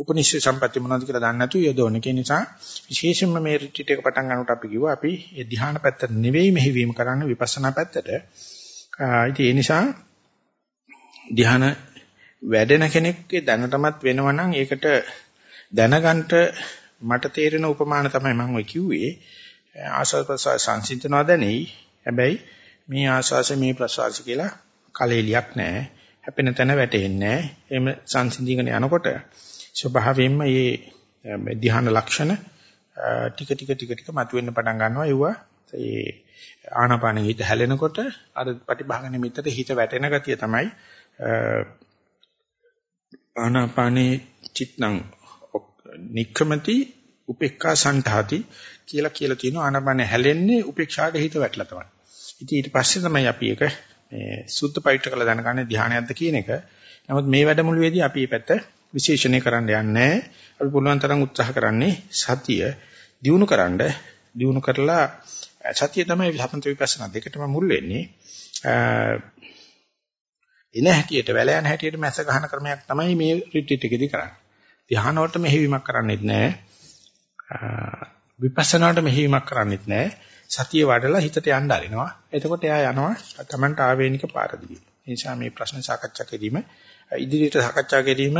උපනිෂේ සම්පatti මොනවද කියලා දන්නේ නැතුව යදෝන. ඒ නිසා විශේෂයෙන්ම මේ රිට්‍රීට් එක පටන් ගන්නකොට අපි කිව්වා අපි ඒ ධ්‍යාන පැත්තට නෙවෙයි මෙහිවීම කරන්න විපස්සනා පැත්තට. ඉතින් ඒ නිසා ධ්‍යාන වැඩෙන කෙනෙක්ගේ දැනටමත් වෙනවා නම් ඒකට දැනගන්න මට තේරෙන උපමාන තමයි මම ඔය කිව්වේ. ආස්වාද ප්‍රසවාස සංසිඳනවා දැනෙයි. හැබැයි මේ ආස්වාස මේ ප්‍රසවාස කියලා කලෙලියක් නැහැ. හැපෙන තැන වැටෙන්නේ නැහැ. එහෙම සංසිඳීගෙන යනකොට ස්වභාවයෙන්ම මේ ධ්‍යාන ලක්ෂණ ටික ටික ටික ටික මතුවෙන්න පටන් ගන්නවා ඒවා ඒ ආනාපානෙ හිත හැලෙනකොට අර ප්‍රතිභාග නිමිත්තට හිත වැටෙන ගතිය තමයි ආනාපානේ චිත්නම් නික්කමති උපේක්ඛා සංඨාති කියලා කියලා තියෙනවා. ආනාපානෙ හැලෙන්නේ උපේක්ෂාට හිත වැටලා තමයි. ඉතින් ඊට පස්සේ තමයි අපි ඒක මේ සුද්ධ පවිත්‍ර කළ දැනගන්නේ ධ්‍යානයක්ද කියන එක. නමුත් මේ වැඩමුළුවේදී අපි මේ පැත්ත විශේෂණය කරන්න යන්නේ අපි පුළුවන් තරම් උත්සාහ කරන්නේ සතිය දියුණු කරන්න. දියුණු කරලා සතිය තමයි සම්පත විපස්සනා දෙකටම මුල් වෙන්නේ. එන හැටියට වැල යන හැටියට මැස ගන්න ක්‍රමයක් තමයි මේ රිට්‍රීට් එකේදී කරන්නේ. ධ්‍යාන වලට මෙහෙවීමක් කරන්නේත් නැහැ විපස්සනාට මෙහෙවීමක් කරන්නේත් නැහැ සතිය වඩලා හිතට යන්න ආරිනවා එතකොට එයා යනවා Tamanට ආවේනික පාරදී. ඒ නිසා මේ ප්‍රශ්න සාකච්ඡා කිරීම ඉදිරියට සාකච්ඡා කිරීම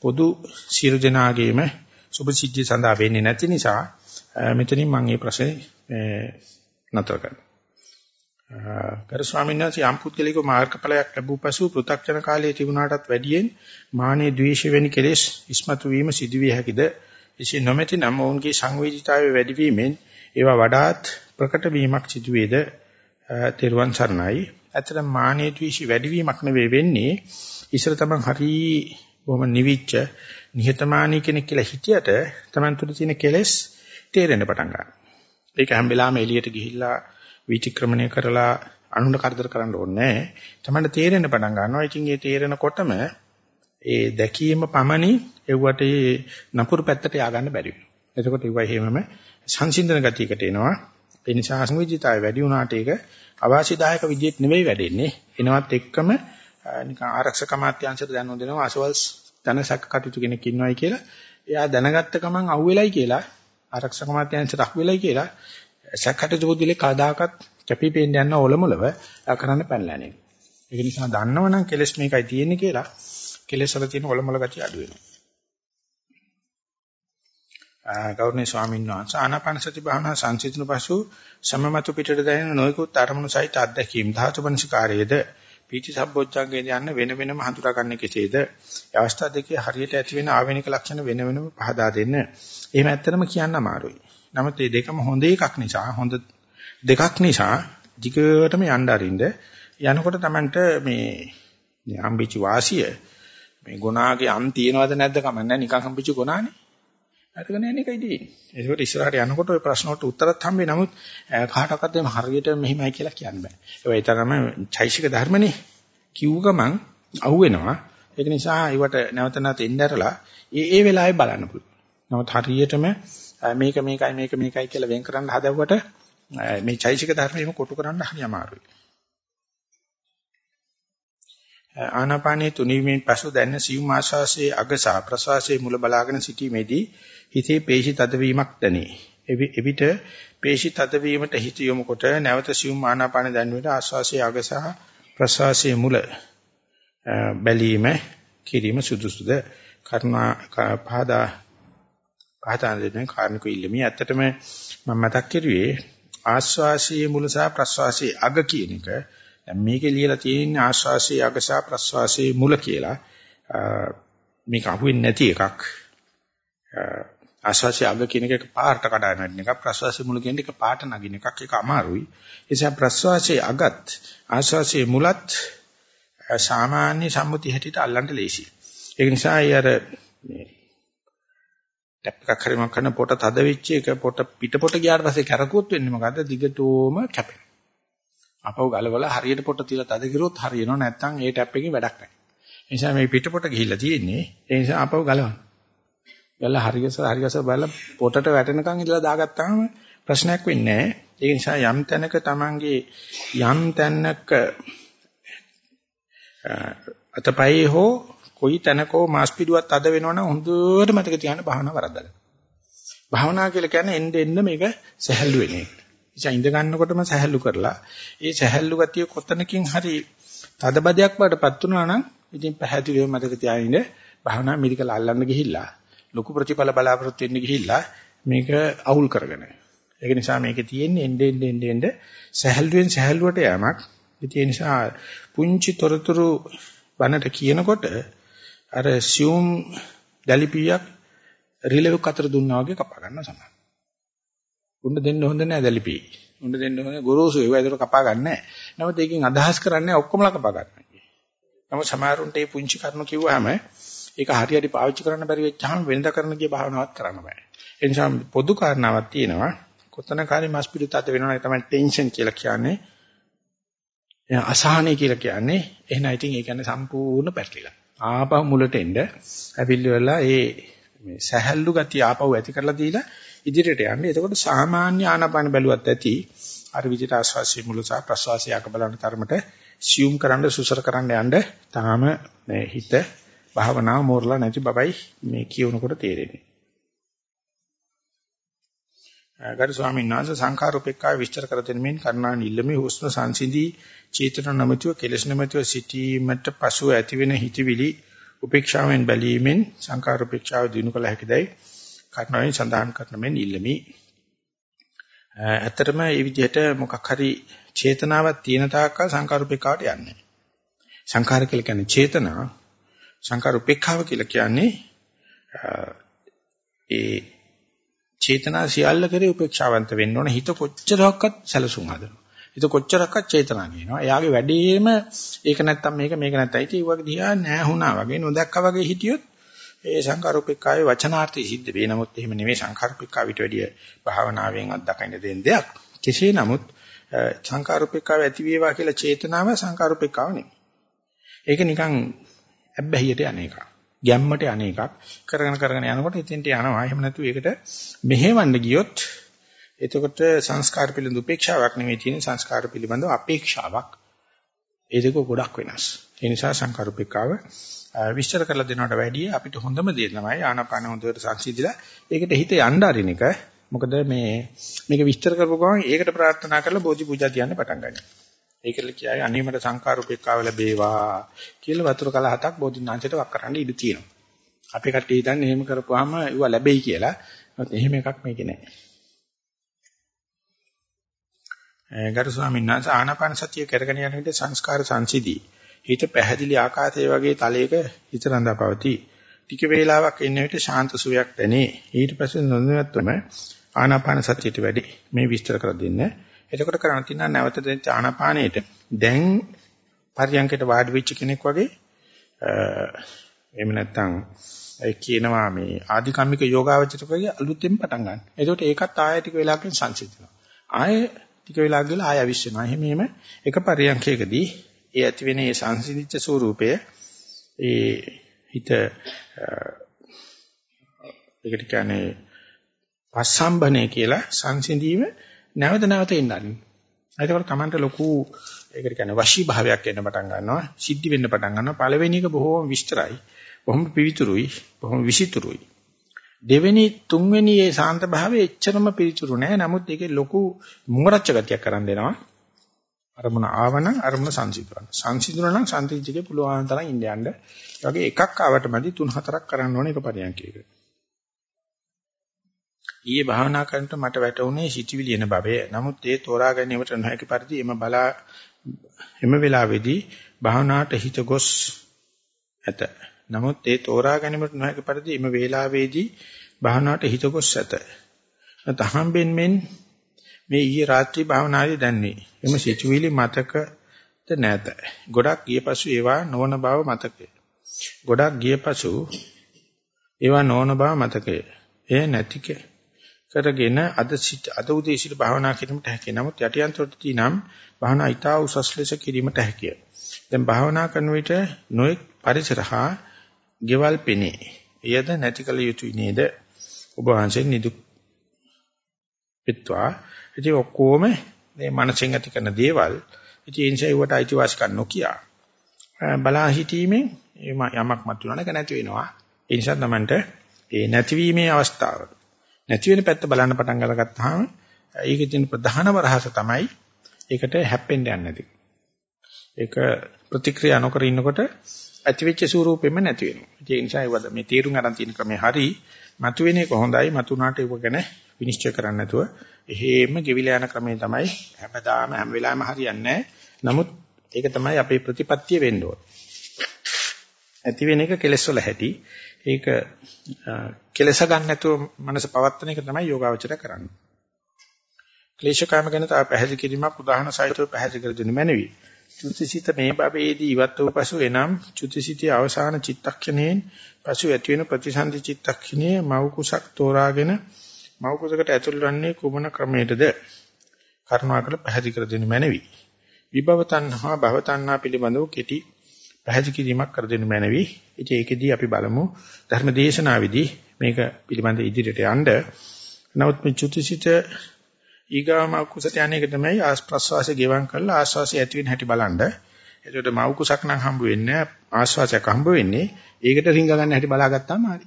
පොදු සියලු දෙනාගේම සුභ සිද්ධිය සඳහා වෙන්නේ නැති නිසා මෙතනින් මම මේ ප්‍රශ්නේ නතර කරනවා. කර ස්වාමීන් වහන්සේ යම් පුද්ගලික මාර්ගඵලයක් ලැබූ පසු පෘථග්ජන කාලයේ තිබුණාටත් වැඩියෙන් මානෙ ද්වේෂ වෙනි කෙලෙස් ඉස්මතු වීම සිදුවිය හැකිද? එසේ නොමැති නම් ඔවුන්ගේ සංවේදීතාවය වැඩි වීමෙන් ඒවා වඩාත් ප්‍රකට වීමක් සිදුවේද? තෙරුවන් සරණයි. ඇත්තට මානෙ ද්වේෂ වැඩි වීමක් නෙවෙයි වෙන්නේ ඉස්සර තමන් හරි බොහොම නිවිච්ච නිහතමානී කෙනෙක් කියලා හිතියට තමන් තුළ තියෙන කෙලෙස් තේරෙන්න පටන් ගන්නවා. ඒක හැම වෙලාවෙම එළියට ගිහිල්ලා විචක්‍රමණය කරලා අනුන්ට කරදර කරන්න ඕනේ නැහැ. තමන්ට තේරෙන්න පටන් ගන්නවා. ඉතින් ඒ තේරෙනකොටම ඒ දැකීම පමණි එව්වට ඒ නපුරු පැත්තට ය아가න්න බැරි වෙනවා. එතකොට ඒවා එහෙමම සංසිඳන ගතියකට එනවා. ඒ නිසා සංවිධිතාවය වැඩි වුණාට ඒක අවාසිදායක විදිහට නෙවෙයි වැඩෙන්නේ. එනවත් එක්කම නිකන් ආරක්ෂක අමාත්‍යාංශයට දැනුම් දෙනවා අසවල් ධනසක් කටයුතු කෙනෙක් ඉන්නවයි කියලා. එයා දැනගත්ත ගමන් අහුවෙලයි කියලා ආරක්ෂක අමාත්‍යාංශයට අහුවෙලයි කියලා සැකටයුතු බුද්ධිලේ කදාකත් කැපිපෙන්න යන ඔලමුලව කරන්න පැනලා නේ. ඒක නිසා දන්නවනම් කෙලස් මේකයි තියෙන්නේ කියලා කෙලස් වල තියෙන ඔලොමල ගතිය අඩු වෙනවා. ගෞරවනීය ස්වාමීන් වහන්සේ ආනාපාන සති භාවනා සංසිඳන පසු සමමතු පිටට දැනෙන නොයෙකුත් අරමුණු සහිත අත්දැකීම් ධාතු මනසිකාරයේද පීති සම්බොච්චංගේ යන වෙන වෙනම හඳුනාගන්නේ කෙසේද? ඒ අවස්ථා දෙකේ හරියට ඇති වෙන ආවෙනික ලක්ෂණ වෙන වෙනම පහදා දෙන්න. එහෙම ඇත්තටම කියන්න අමාරුයි. නමුත් මේ දෙකම හොඳ එකක් නිසා හොඳ දෙකක් නිසා ධිකටම යන්න අරින්න යනකොට Tamanට මේ අම්බිචි වාසිය මේ ගුණාගේ අම් තියනවද නැද්ද කමන්නේ නිකන් හම්බිච්ච ගුණානේ. අරගෙන යන එකයි තියෙන්නේ. ඒකෝට ඉස්සරහට යනකොට ওই ප්‍රශ්න වලට උත්තරත් හම්බෙන්නේ. නමුත් කාටවත් එහෙම හරියට මෙහිමයි කියලා කියන්න බෑ. ඒ තරම චෛසික ධර්මනේ කිව්ව ගමන් අහුවෙනවා. ඒක නිසා ඒවට නැවත නැවත එන්න ඇරලා ඒ ඒ වෙලාවේ බලන්න පුළුවන්. නමුත් හරියටම මේක මේකයි මේක මේකයි කියලා වෙන් කරන්න හදවුවට මේ චෛසික ධර්මෙම කොටු කරන්න හරි අමාරුයි. ආනාපානයේ තුනීමෙන් පසු දැනෙන සියුම් ආශාසයේ අගසා ප්‍රසවාසයේ මුල බලාගෙන සිටීමේදී හිතේ පේශි තදවීමක් දැනේ. එවිට පේශි තදවීමට හිත යොමු කොට නැවත සියුම් ආනාපාන දැනුමට ආශ්වාසයේ අගසා ප්‍රසවාසයේ මුල බැලීම කිරීම සුදුසුද කර්ණා පහදා පහදා දෙන කාරණක ඉල්ලමි. ඇත්තටම මම මතක් කරුවේ ආශ්වාසයේ මුල සහ ප්‍රශ්වාසයේ අග කියන එක. දැන් මේකේ ලියලා තියෙන ආශ්වාසයේ අග සහ ප්‍රශ්වාසයේ මුල කියලා. මේක අහුවෙන්නේ නැති එකක්. ආශ්වාසයේ අග කියන එක පාට කඩාගෙන යන එක ප්‍රශ්වාසයේ මුල කියන එක පාට නගින එකක්. ඒක අමාරුයි. ඒ නිසා ප්‍රශ්වාසයේ අගත් ආශ්වාසයේ මුලත් සාමාන්‍ය සම්මුති හැටියට අල්ලන්න ලේසියි. ඒක නිසා අය අර මේ ටැප් එකක් හරිම කරන පොට තද වෙච්ච එක පොට පිට පොට ගියාට පස්සේ කැරකුවොත් වෙන්නේ මොකද්ද? දිගටම කැපෙන අපව ගලවලා හරියට පොට තියලා තද කිරුවොත් හරියනවා නැත්නම් ඒ ටැප් එකේ වැඩක් නැහැ. ඒ නිසා මේ පිට පොට ගිහිල්ලා තියෙන්නේ ඒ නිසා අපව ගලවන්න. ගල්ලා හරියස හරියස බලලා පොටට වැටෙනකන් ඉඳලා දාගත්තාම ප්‍රශ්නයක් වෙන්නේ නැහැ. ඒ නිසා යම් තැනක Tamange යම් තැනක අතපයේ හෝ කොයි තැනකෝ මාස් පිටුවක් අද වෙනවනම් හොඳට මතක තියාගන්න භාවනාව වරද්දගන්න. භාවනා කියලා කියන්නේ එන්න එන්න මේක සැහැල්ලු වෙන එක. ඉතින් ඉඳ ගන්නකොටම සැහැල්ලු කරලා ඒ සැහැල්ලු ගතිය කොතනකින් හරි තදබදයක් වඩපත් වුණා නම් ඉතින් පැහැදිලිව මතක තියාගෙන භාවනා මිදිකලා අල්ලන්න ගිහිල්ලා ලොකු ප්‍රතිඵල බලාපොරොත්තු වෙන්න ගිහිල්ලා මේක අවුල් කරගෙන. ඒක නිසා මේකේ තියෙන්නේ එnde end end end සහැල්ලුවෙන් සහැල්ලුවට යamak. ඒ නිසා පුංචි තොරතුරු වනට කියනකොට අර assume දලිපියක් රිලෙව් අතර දුන්නා වගේ කපා ගන්න සමාන. උන්න දෙන්න හොඳ නැහැ දලිපි. උන්න දෙන්න හොඳ ගොරෝසු ඒවා ඒතර කපා ගන්න නැහැ. නමුත් ඒකෙන් අදහස් කරන්නේ ඔක්කොමලා කපා ගන්නවා. නමුත් සමහරුන්ට මේ පුංචි කරුණු කිව්වහම ඒක හරියට පාවිච්චි කරන්න බැරි වෙච්චාම වෙනද කරන ගිය භාවනාවක් කරන්න බෑ. ඒ නිසා පොදු කාරණාවක් තියෙනවා. කොතනකාරි මස් පිටුත් අත වෙනවා තමයි ටෙන්ෂන් කියලා කියන්නේ. එයා අසහනයි කියලා කියන්නේ. එහෙනම් ඉතින් ඒ කියන්නේ සම්පූර්ණ පැටලිලා. ආපහු මුලට එන්න ඇවිල්ලි වෙලා ඒ මේ සහැල්ලු ගතිය ආපහු ඇති කරලා දීලා ඉදිරියට යන්න. එතකොට සාමාන්‍ය ආනාපාන බැලුවත් ඇති. අර විදිහට ආස්වාසිය මුල සහ ප්‍රස්වාසිය අක බලන තරමට සියුම් කරන්න සුසර කරන්න යන්න තාම මේ හිත භාවනාව මෝරලා නැති බබයි මේ කියවනකොට තේරෙන්නේ. ගරු ස්වාමීන් වහන්සේ සංඛාර උපේක්ඛා විස්තර කර දෙමින් කර්ණාන් ඉල්ලමේ හුස්ම සංසිඳී චේතන නමතුව කෙලස් නමතුව සිටීමට පසු ඇතිවෙන හිතවිලි උපේක්ෂාවෙන් බැලීමෙන් සංඛාර උපේක්ෂාව දිනු කළ හැකිදයි කර්ණාවෙන් සඳහන් කරන මෙන් ඉල්ලමි. ඇත්තටම මේ විදිහට මොකක් හරි චේතනාවක් තියෙන තාක්කල් සංඛාර උපේක්ඛාවට යන්නේ. සංඛාර කියලා කියන්නේ චේතනා සංකාර උපේක්ඛාව කියලා කියන්නේ ඒ චේතනා සියල්ල කරේ උපේක්ෂාවන්ත වෙන්න ඕන හිත කොච්චරක්වත් සැලසුම් හදනවා. හිත කොච්චරක්වත් චේතනා කියනවා. එයාගේ වැඩේම ඒක නැත්තම් මේක මේක නැත්තයි ඉතින් ඒ වගේ දිහා නැහැ වගේ නොදැක්කා වගේ හිටියොත් ඒ සංකාර උපේක්ඛාවේ වචනාර්ථය සිද්ධ වෙයි. නමුත් එහෙම නෙමෙයි සංකාර උපේක්ඛාවිට වැඩිය භාවනාවෙන් අත්දකින්න දෙන දෙයක්. කෙසේ නමුත් සංකාර උපේක්ඛාව ඇති වේවා කියලා චේතනාව සංකාර උපේක්ඛාව නෙමෙයි. ඒක නිකන් ඇබ්බැහියට යන එකක්. ගැම්මට යන එකක්. කරගෙන කරගෙන යනකොට ඉතින්ට යනවා. එහෙම නැතු ඒකට මෙහෙවන්න ගියොත් එතකොට සංස්කාර පිළිබඳ උපේක්ෂාවක් නෙමෙයි තියෙන්නේ සංස්කාර පිළිබඳ අපේක්ෂාවක්. ඒ දෙක ගොඩක් වෙනස්. ඒ නිසා සංකාර උපේක්ෂාව විස්තර කරලා දෙනවට වැඩිය අපිට හොඳම දේ තමයි ආනාපාන හොඳට සංසිඳිලා ඒකට හිත යන්න අරින එක. මොකද මේ මේක විස්තර කරපු ගමන් ඒකට ප්‍රාර්ථනා කරලා බෝධි පූජා තියන්න පටන් ගන්නවා. ඒකල කියයි අනීමට සංකාරූපේක්කාව ලැබේවා කියලා වතුර කල හතක් බෝධිඥාන්සයට වක් කරන්න ඉඩ තියෙනවා. අපි කට්ටිය හිතන්නේ එහෙම කරපුවාම ඒව ලැබෙයි කියලා. ඒත් එහෙම එකක් මේකේ නැහැ. ගරු ස්වාමීන් වහන්සේ ආනාපාන සතිය කරගෙන යන විට සංස්කාර සංසිදී හිත පැහැදිලි ආකාශයේ වගේ තලයක හිත රඳාපවතී. ටික වේලාවක් ඉන්න විට ශාන්ත සුවයක් දැනේ. ඊට පස්සේ නොදැනත්වම ආනාපාන සතියට වැඩි මේ විස්තර කර දෙන්න. එතකොට කරණ තියෙනවා නැවත දෙන්න ආනාපානයට දැන් පරියන්කයට වාඩි වෙච්ච කෙනෙක් වගේ එහෙම නැත්නම් ඒ කියනවා මේ ආධිකම්මික යෝගාවචරකගේ අලුතෙන් පටන් ගන්න. එතකොට ඒකත් ආයෙ ටික වෙලාවකින් සංසිඳනවා. ආයෙ ටික වෙලාවක් ගිහලා ආයෙ අවිස් වෙනවා. එහෙම එහෙම එක පරියන්කයකදී ඒ ඇති වෙන ඒ සංසිඳිච්ච ස්වરૂපය ඒ හිත ඒකට කියන්නේ පස්සම්බනේ කියලා සංසිඳීම නැවත නැවත එන්නන්නේ. ඒකවල Tamanට ලොකු ඒකට කියන්නේ වශී භාවයක් එන්න පටන් ගන්නවා. සිද්ධි වෙන්න පටන් ගන්නවා. පළවෙනි එක බොහෝම විස්තරයි. බොහොම පිවිතුරුයි. බොහොම විසිතුරුයි. දෙවෙනි තුන්වෙනි ඒ සාන්ත භාවයේ එච්චරම පිවිතුරු නෑ. නමුත් ඒකේ ලොකු මුංගරච්ච ගතියක් කරන් දෙනවා. අරමුණ ආවනම් අරමුණ සංසිඳුණා. සංසිඳුණා නම් සංසිඳිච්චේ පුළුවන් තරම් ඉන්න යන්න. ඒ වගේ එකක් ආවට මදි තුන හතරක් කරන්න ඕනේ එක පරියන්කයක. ඊයේ භාවනා කරනකොට මට වැටුනේ සිටිවිලි එන බවය. නමුත් ඒ තෝරා ගැනීමට නොහැකි පරිදි එම බලා එම වෙලාවේදී භාවනාවට හිත ගොස් ඇත. නමුත් ඒ තෝරා ගැනීමට නොහැකි පරිදි එම වේලාවේදී භාවනාවට හිත ගොස් ඇත. තහම්බෙන් මෙන් මේ ඊයේ රාත්‍රී භාවනාවේ දැන්නේ. එම සිතුවිලි මතකද නැත. ගොඩක් ගිය පසු ඒවා නොවන බව මතකය. ගොඩක් ගිය පසු ඒවා නොවන බව මතකය. එය නැතික කරගෙන අද සිට අද උදේ සිට භාවනා කිරීමට හැකිය. නමුත් යටියන්තරදී නම් භාවනා ඊටා උසස් ලෙස කිරීමට හැකිය. දැන් භාවනා කරන විට නොඑක් පරිසරහා ගෙවල් පෙනේ. එයද නැති කල යුතුයි නේද? ඔබ වහන්සේ නිදුක් පිටවා. ඉතින් ඔක්කොම මේ මනසෙන් ඇති කරන දේවල් ඉතින් ඒ නිසා ඒවට අයිතිවාසිකම් නොකිය. බලා හිටීමෙන් යමක් මතුවනක නැති වෙනවා. ඒ නිසා තමන්ට ඒ නැතිවීමේ අවස්ථාව නැති වෙන පැත්ත බලන්න පටන් අරගත්තාම ඒකේ තියෙන ප්‍රධානම රහස තමයි ඒකට හැප්පෙන්න යන්නේ නැති. ඒක ප්‍රතික්‍රියා නොකර ඉන්නකොට ඇතිවෙච්ච ස්වරූපෙම නැති වෙනවා. ඒ නිසා ඒවද මේ තීරුම් ගන්න තියෙන ක්‍රමය හරි. මතුවෙන එක හොඳයි. මතුනාට ඒක ගැන විනිශ්චය කරන්න නැතුව එහෙම ගෙවිලා යන ක්‍රමය තමයි හැමදාම හැම වෙලාවෙම හරියන්නේ නමුත් ඒක තමයි අපේ ප්‍රතිපත්තිය වෙන්න ඕන. ඇති වෙන එක කෙලස් වල හැටි. ඒක කෙලස ගන්න නැතුව මනස පවත්තන එක තමයි යෝගාවචර කරන්නේ. ක්ලේශකාම ගැන තව පැහැදිලි කිරීමක් උදාහරණ සහිතව පැහැදිලි කර දෙන්න මැනවි. චුතිසිත මේ භවයේදී ඉවත් වූ පසු එනම් චුතිසිතේ අවසාන චිත්තක්ෂණයෙන් පසු ඇති වෙන ප්‍රතිසන්දි චිත්තක්ෂණයේ මව් කුසක් තෝරාගෙන මව් කුසකට ඇතුල් වන්නේ කුමන ක්‍රමයකද? කරුණාකර පැහැදිලි කර දෙන්න මැනවි. විභව තණ්හා භව තණ්හා පිළිබඳව කෙටි පැහැදිලි කිරීමක් කර දෙන්න මැනවි. ඉතින් ඒකෙදී අපි බලමු ධර්ම දේශනාවේදී මේක පිළිබඳ ඉදිරියට යන්න. නමුත් මේ චුතිසිත ඊගාම කුසට යන්නේක තමයි ආස් ප්‍රස්වාසය ගෙවම් කරලා ආස්වාසය ඇති වෙන හැටි බලන්න. එතකොට මව් කුසක් නම් හම්බ වෙන්නේ ආස්වාසයක් හම්බ වෙන්නේ. ඒකට රිංග ගන්න හැටි බලාගත්තාම හරි.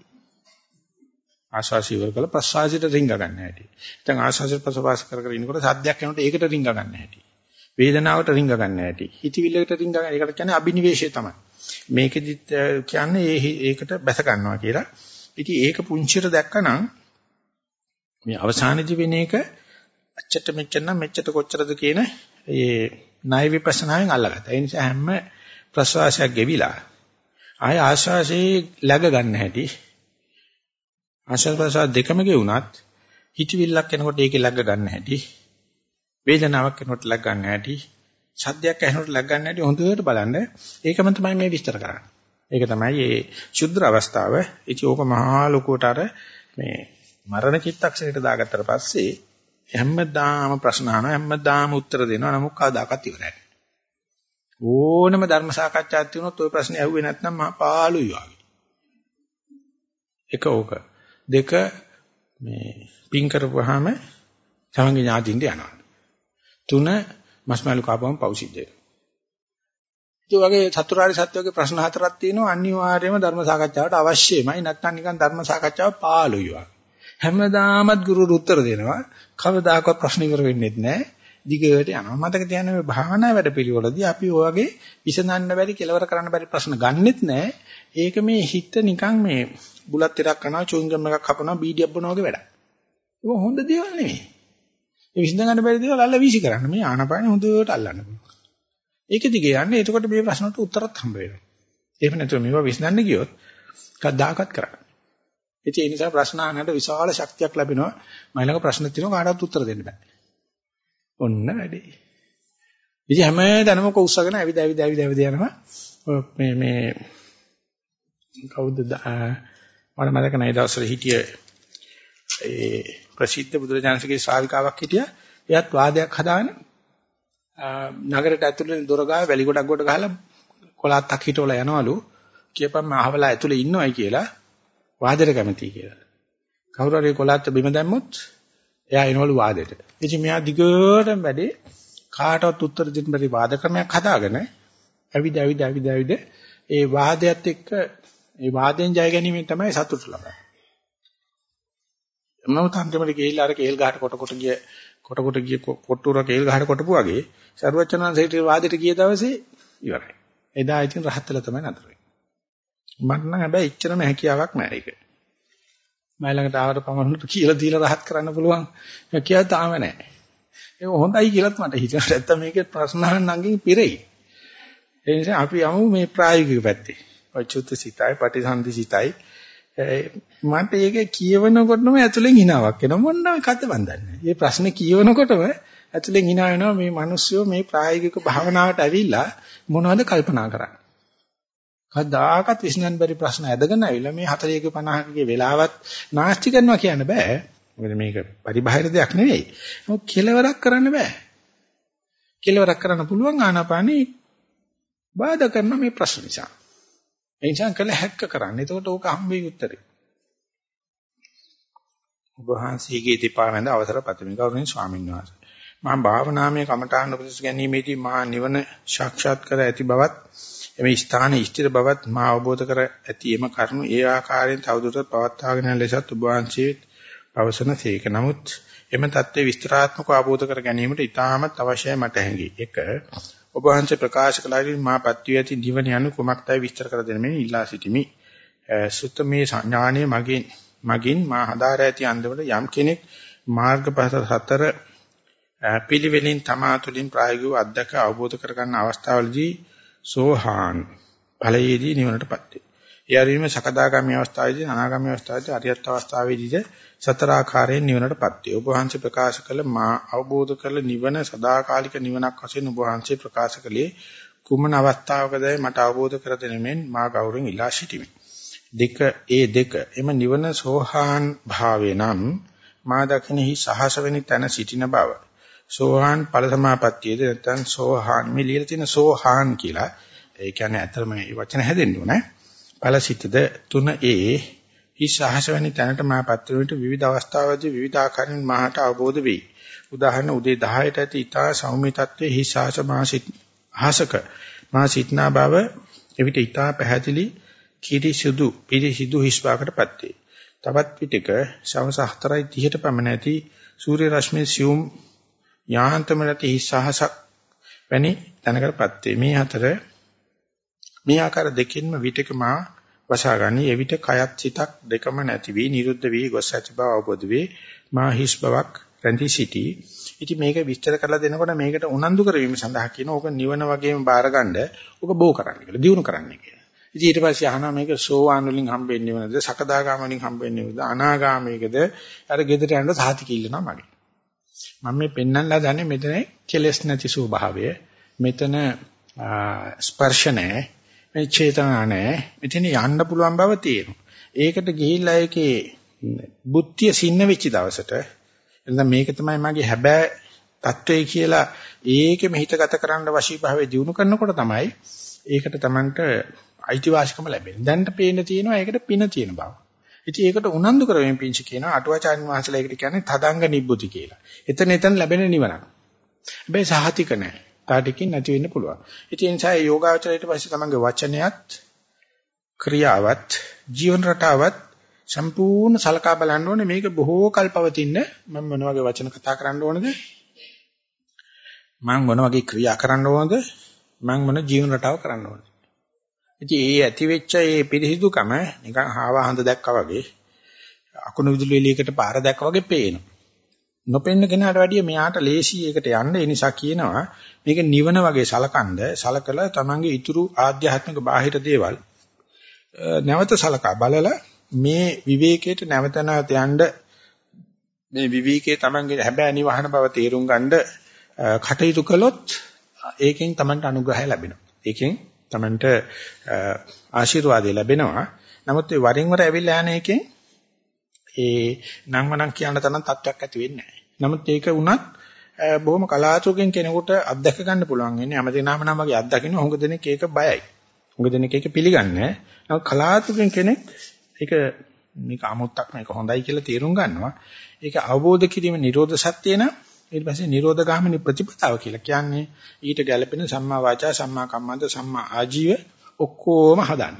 ආස්වාසය ඉවර කළ ප්‍රස්වාසයට රිංග ගන්න හැටි. දැන් ආස්වාසයට ප්‍රස්වාස කර කර ඉනකොට සද්දයක් එනකොට ඒකට රිංග ගන්න හැටි. වේදනාවට රිංග ගන්න හැටි. හිතවිල්ලකට රිංග ගන්න. ඒකට කියන්නේ අබිනිවේෂය තමයි. මේකෙදිත් කියන්නේ ඒකට බැස ගන්නවා කියලා. ඉතින් ඒක පුංචිට දැක්කනම් මේ අවසානයේදී වෙන එක අච්චට මෙච්චර නම් මෙච්චට කොච්චරද කියන ඒ ණය විපස්සනායෙන් අල්ලගත්තා. ඒ නිසා හැම ප්‍රසවාසයක් ගෙවිලා ආය ආශාසයේ läග ගන්න හැටි ආශාස ප්‍රසවාස දෙකම ගෙවුනත් හිතවිල්ලක් එනකොට ඒකේ läග ගන්න හැටි වේදනාවක් එනකොට läග ගන්න හැටි සද්දයක් ඇහෙනකොට läග ගන්න හැටි හොඳට බලන්න ඒකම තමයි මේ විස්තර කරන්නේ. ඒක තමයි මේ ශුද්ධ අවස්ථාව. ඉතින් ඕක මහා ලොකුවට අර මේ මරණ චිත්තක්ෂණයට දාගත්තට පස්සේ හැමදාම ප්‍රශ්න අහනවා හැමදාම උත්තර දෙනවා නමුත් කවදාකවත් ඉවරයි නැහැ. ඕනම ධර්ම සාකච්ඡාවක් තියුණොත් ওই ප්‍රශ්නේ ඇහුවේ නැත්නම් මහා පාළුයි වගේ. එක ඕක. දෙක මේ පින් කරපුවාම තමන්ගේ ඥාතින්ට යනවා. තුන මස්මලු කාපුවම පෞසිද්ධ වෙනවා. ඒ වගේ චතුරාර්ය සත්‍යයේ ප්‍රශ්න හතරක් තියෙනවා අනිවාර්යයෙන්ම ධර්ම සාකච්ඡාවට අවශ්‍යමයි නැත්නම් නිකන් ධර්ම සාකච්ඡාව පාළුයි වගේ. හැමදාමත් ගුරු උත්තර දෙනවා. කවදාකවත් ප්‍රශ්න ඉවර වෙන්නේ නැහැ. දිගට යනවා. මතක තියාගන්න මේ භාවනා වැඩපිළිවෙලදී අපි ඔයගේ විසඳන්න බැරි කෙලවර කරන්න බැරි ප්‍රශ්න ගන්නෙත් නැහැ. ඒක මේ හිත නිකන් මේ බුලත් ටිකක් කරනවා චුයින්ගම් එකක් කපනවා බීඩියක් බොනවා වගේ වැඩක්. ඒක හොඳ දේවල් නෙමෙයි. මේ විසඳ ගන්න බැරි දේවල් අල්ල වීසි කරන්න. මේ ආනපානෙ හොඳට අල්ලන්න පුළුවන්. ඒක දිගේ යන්නේ එතකොට මේ ප්‍රශ්නට උත්තරත් හම්බ වෙනවා. එහෙම නැතුව මේවා විසඳන්න ගියොත් කවදාකවත් කරන්නේ. ඒ නිසා ප්‍රශ්න අහන්නට විශාල ශක්තියක් ලැබෙනවා. මයිලක ප්‍රශ්න තියෙනවා කාටවත් උත්තර දෙන්න බෑ. ඔන්න වැඩේ. ඉතින් හැමදාම කොහොස්සගෙන ඇවිද ඇවිද ඇවිද ඇවිද යනවා. මේ මේ කවුද මම මතක නැහැ දවස්වල හිටිය ඒ ප්‍රසිද්ධ බුදුරජාණන්සේගේ ශ්‍රාවිකාවක් හිටියා. එයාත් වාදයක් හදාගෙන නගරයට ඇතුළේ දොර ගාව වැලි ගොඩක් ගොඩ ගහලා කොලාත්තක් හිටවලා යනවලු. කියපම් මම අහවලා ඇතුළේ ඉන්නවයි කියලා වාදයට කැමතියි කියලා. කවුරු හරි කොලාත්ත බිම දැම්මොත් එයා එනවලු වාදෙට. ඉතින් මෙයා දිගටම වැඩි කාටවත් උත්තර දෙන්න බැරි වාද ක්‍රමයක් හදාගෙන ඇවිද ඇවිද ඇවිද ඇවිද ඒ වාදයට එක්ක ඒ වාදෙන් ජය ගැනීමෙන් තමයි සතුට ලබන්නේ. නමුත් අන්තිමට ගිහිල්ලා අර කේල් ගහට කොට කොට ගිය කොට කොට ගිය කොට්ටුර කේල් ගහට කොටපු වගේ සර්වචනන්සේට වාදෙට ගිය දවසේ ඉවරයි. එදා ඉතින් රහත්ලා තමයි නතර වෙන්නේ. මට නම් හැබැයි එච්චරම හැකියාවක් නැහැ ඒක. මම ළඟට ආවට පමණට කියලා දීලා rahat කරන්න පුළුවන් කියලා තාම නැහැ. ඒක හොඳයි කියලාත් මට හිතෙනවා. නැත්තම් මේකේ ප්‍රශ්න අහන්නන්ගෙන් පිරෙයි. ඒ නිසා අපි යමු මේ ප්‍රායෝගික පැත්තේ. ඔච්චුත් සිතයි, පටිසන්ධි සිතයි. මට ඒක කියවනකොටම ඇතුලෙන් හිනාවක් එනවා. මොනවා කත බඳන්නේ. මේ ප්‍රශ්නේ කියවනකොටම ඇතුලෙන් හිනා වෙනවා මේ මිනිස්සු මේ ප්‍රායෝගික භාවනාවට ඇවිල්ලා මොනවද කල්පනා කරන්නේ. කවදාකවත් විශ්නන් බැරි ප්‍රශ්න ඇදගෙන ආවිලා මේ 40ක 50කගේ වෙලාවත් නාස්ති කරනවා කියන්න බෑ. මොකද මේක පරිබාහිර දෙයක් නෙවෙයි. මොක කෙලවරක් කරන්න බෑ. කෙලවරක් කරන්න පුළුවන් ආනාපානෙ බාධා කරන මේ ප්‍රශ්න නිසා. ඒ නිසා කළ හැක්ක කරන්න. එතකොට ඕක හම්බෙයි උත්තරේ. ඔබ වහන්සේගේ දීපා වැඳ අවසර පතමි ගෞරවනීය ස්වාමීන් වහන්සේ. මම භාවනාමය කමඨාන උපදෙස් ගැනීමේදී මා නිවන සාක්ෂාත් කර ඇති බවත් එමේ ස්ථානයේ ස්ථිර බවත් මා අවබෝධ කර ඇති එම කරුණු ඒ ආකාරයෙන් තවදුරටත් පවත්වාගෙන යන ලෙසත් ඔබ වහන්සේ අවසන සීක. නමුත් එම தත්ත්වයේ විස්තරාත්මකව අවබෝධ කර ගැනීමට ඉතාමත් අවශ්‍යයි මට හැඟේ. 1. ඔබ වහන්සේ ප්‍රකාශ කළාදී මා පත්විය ඇති නිවන යනු කුමක්දයි විස්තර කර දෙන්න මේ ඉල්ලා සිටිමි. සුත්තමේ ඥානයේ මගින් මගින් මා හදාර ඇති අන්දමට යම් කෙනෙක් මාර්ගපත හතර පිළිවෙලින් තමා තුළින් ප්‍රායෝගිකව අධ්‍යක්ෂ අවබෝධ කරගන්න අවස්ථාවලදී සෝහාන් ඵලයේදී නිවනටපත් වේ. ඒ අරීම සකදාගාමී අවස්ථාවේදී අනාගාමී අවස්ථාවේදී අරියත් අවස්ථාවේදී සතර ආකාරයෙන් නිවනටපත් වේ. ඔබ වහන්සේ ප්‍රකාශ කළ මා අවබෝධ කළ නිවන සදාකාලික නිවනක් වශයෙන් ඔබ වහන්සේ ප්‍රකාශ කළේ කුමන අවස්ථාවකදයි මට අවබෝධ කර දෙනෙමින් මා ගෞරවයෙන් ඉලා සිටිමි. දෙක ඒ දෙක එම නිවන සෝහාන් භාවේ නම් මා දකිනෙහි සහස වෙනි තැන සිටින බව සෝහාන් ඵල සමාපත්තියද නැත්නම් සෝහාන් මේ ලියලා තියෙන සෝහාන් කියලා ඒ කියන්නේ ඇත්තම මේ වචන හැදෙන්න ඕනේ ඵලසිතද 3a හි සහස වෙනි තැනට මාපත් වීමට විවිධ අවස්ථාවලදී විවිධ ආකාරයෙන් මාහට අවබෝධ වෙයි උදාහරණ උදේ 10ට ඇති ඊතා සෞම්‍ය තත්ත්වයේ හි සහස මාසිත හසක මා සිටනා බව එවිට ඊතා පැහැදිලි කිරිසුදු පිරිසිදු හිස්වාකටපත් වේ. තවත් පිටක සවස් 4:30ට පමණ ඇති සූර්ය රශ්මිය සියුම් යාන්තමලට හිස්සහසක් වැනි තැනකටපත් වේ. මේ අතර මේ ආකාර දෙකින්ම විතක මා වශාගනි එවිට කයත් සිතක් දෙකම නැති වී නිරුද්ධ වී ගොස් ඇති බව අවබෝධ වේ. මා හිස් බවක් රැඳී සිටී. ඉතින් මේක විස්තර කරලා දෙනකොට මේකට උනන්දු කරවීම සඳහා කියන ඕක නිවන වගේම බාරගන්න ඕක බෝ කරන්න කියලා. දිනු කරන්න කියලා. ඉතින් ඊට පස්සේ අහනවා මේක සෝවාන් වලින් හම්බෙන්නේ නේද? සකදාගාම වලින් හම්බෙන්නේ නේද? අනාගාමීකද? අර ගෙදර යන සාති කිල්ලනවා මගේ. මම මේ පෙන්වන්නලා දන්නේ මෙතන කෙලස් නැති ස්වභාවය. මෙතන ස්පර්ශ නැහැ. මේ චේතනා නැහැ. මෙතන යන්න පුළුවන් බව තියෙනවා. ඒකට ගිහිල්ලා ඒකේ බුද්ධිය සින්න වෙච්ච දවසට එතන මේක තමයි මගේ හැබෑ தત્ත්වය කියලා ඒකෙම හිතගත කරන්න වශීභාවය දිනු කරනකොට තමයි ඒකට Tamanට අයිතිවාසිකම ලැබෙන්නේ. දැන්ට පේන්න තියෙනවා ඒකට පින තියෙන බව. ඉතින් ඒකට උනන්දු කරමින් පිංච කියනවා අටුවාචාර්ය වහන්සේලා ඒකට කියන්නේ තදංග නිබ්බුති කියලා. එතන එතන ලැබෙන නිවන. හැබැයි සහතික නැහැ. තාටිකින් නැති වෙන්න පුළුවන්. ඉතින් ඒ නිසා යෝගාචරයට පස්සේ තමන්ගේ වචනයත් ක්‍රියාවත් ජීවන රටාවත් සම්පූර්ණ සලකා බලන්න ඕනේ මේක බොහෝ කල් පවතින මම මොන වගේ වචන කතා කරන්න ඕනද මම මොන වගේ ක්‍රියා කරන්න ඕනද? මම මොන ජීවන රටාව කරන්න ඕනද? ඉතින් ඒ ඇති වෙච්ච ඒ පිරිසිදුකම නිකන් හාව හඳ දැක්කා වගේ අකුණු විදුලි එළියකට පාර දැක්කා වගේ පේනවා. නොපෙන්න කෙනාට වැඩිය මෙයාට ලේසි ඒකට යන්න ඒ නිසා කියනවා මේක නිවන වගේ සලකනද සලකලා තමන්ගේ ඉතුරු ආධ්‍යාත්මික බාහිර දේවල් නැවත සලකා බලලා මේ විවේකයට නැවත නැවත යන්න මේ විවේකයේ තමන්ගේ හැබෑ නිවහන බව තේරුම් ගන්න කටයුතු කළොත් ඒකෙන් තමන්ට අනුග්‍රහය ලැබෙනවා. ඒකෙන් තමන්ට ආශිර්වාදය ලැබෙනවා. නමුත් ඒ වරින් වර ඇවිල්ලා යන එකෙන් ඒ නම්මනම් කියන තරම් තත්ත්වයක් ඇති වෙන්නේ නැහැ. නමුත් ඒක වුණත් බොහොම කලාතුරකින් කෙනෙකුට අත්දැක ගන්න පුළුවන් වෙන්නේ හැමදේනම නම් වගේ අත්දකින්න හොඟ දෙනෙක් ඒක බයයි. හොඟ දෙනෙක් ඒක පිළිගන්නේ නැහැ. නමුත් කලාතුරකින් කෙනෙක් ඒක මේක අමුත්තක් මේක හොඳයි කියලා තේරුම් ගන්නවා. ඒක අවබෝධ කිරීම නිරෝධ සත්‍ය නම් ඊට පස්සේ නිරෝධ ගාමිනී ප්‍රතිපදාව කියලා කියන්නේ ඊට ගැළපෙන සම්මා වාචා සම්මා කම්මන්ත සම්මා ආජීව ඔක්කොම හදන්න.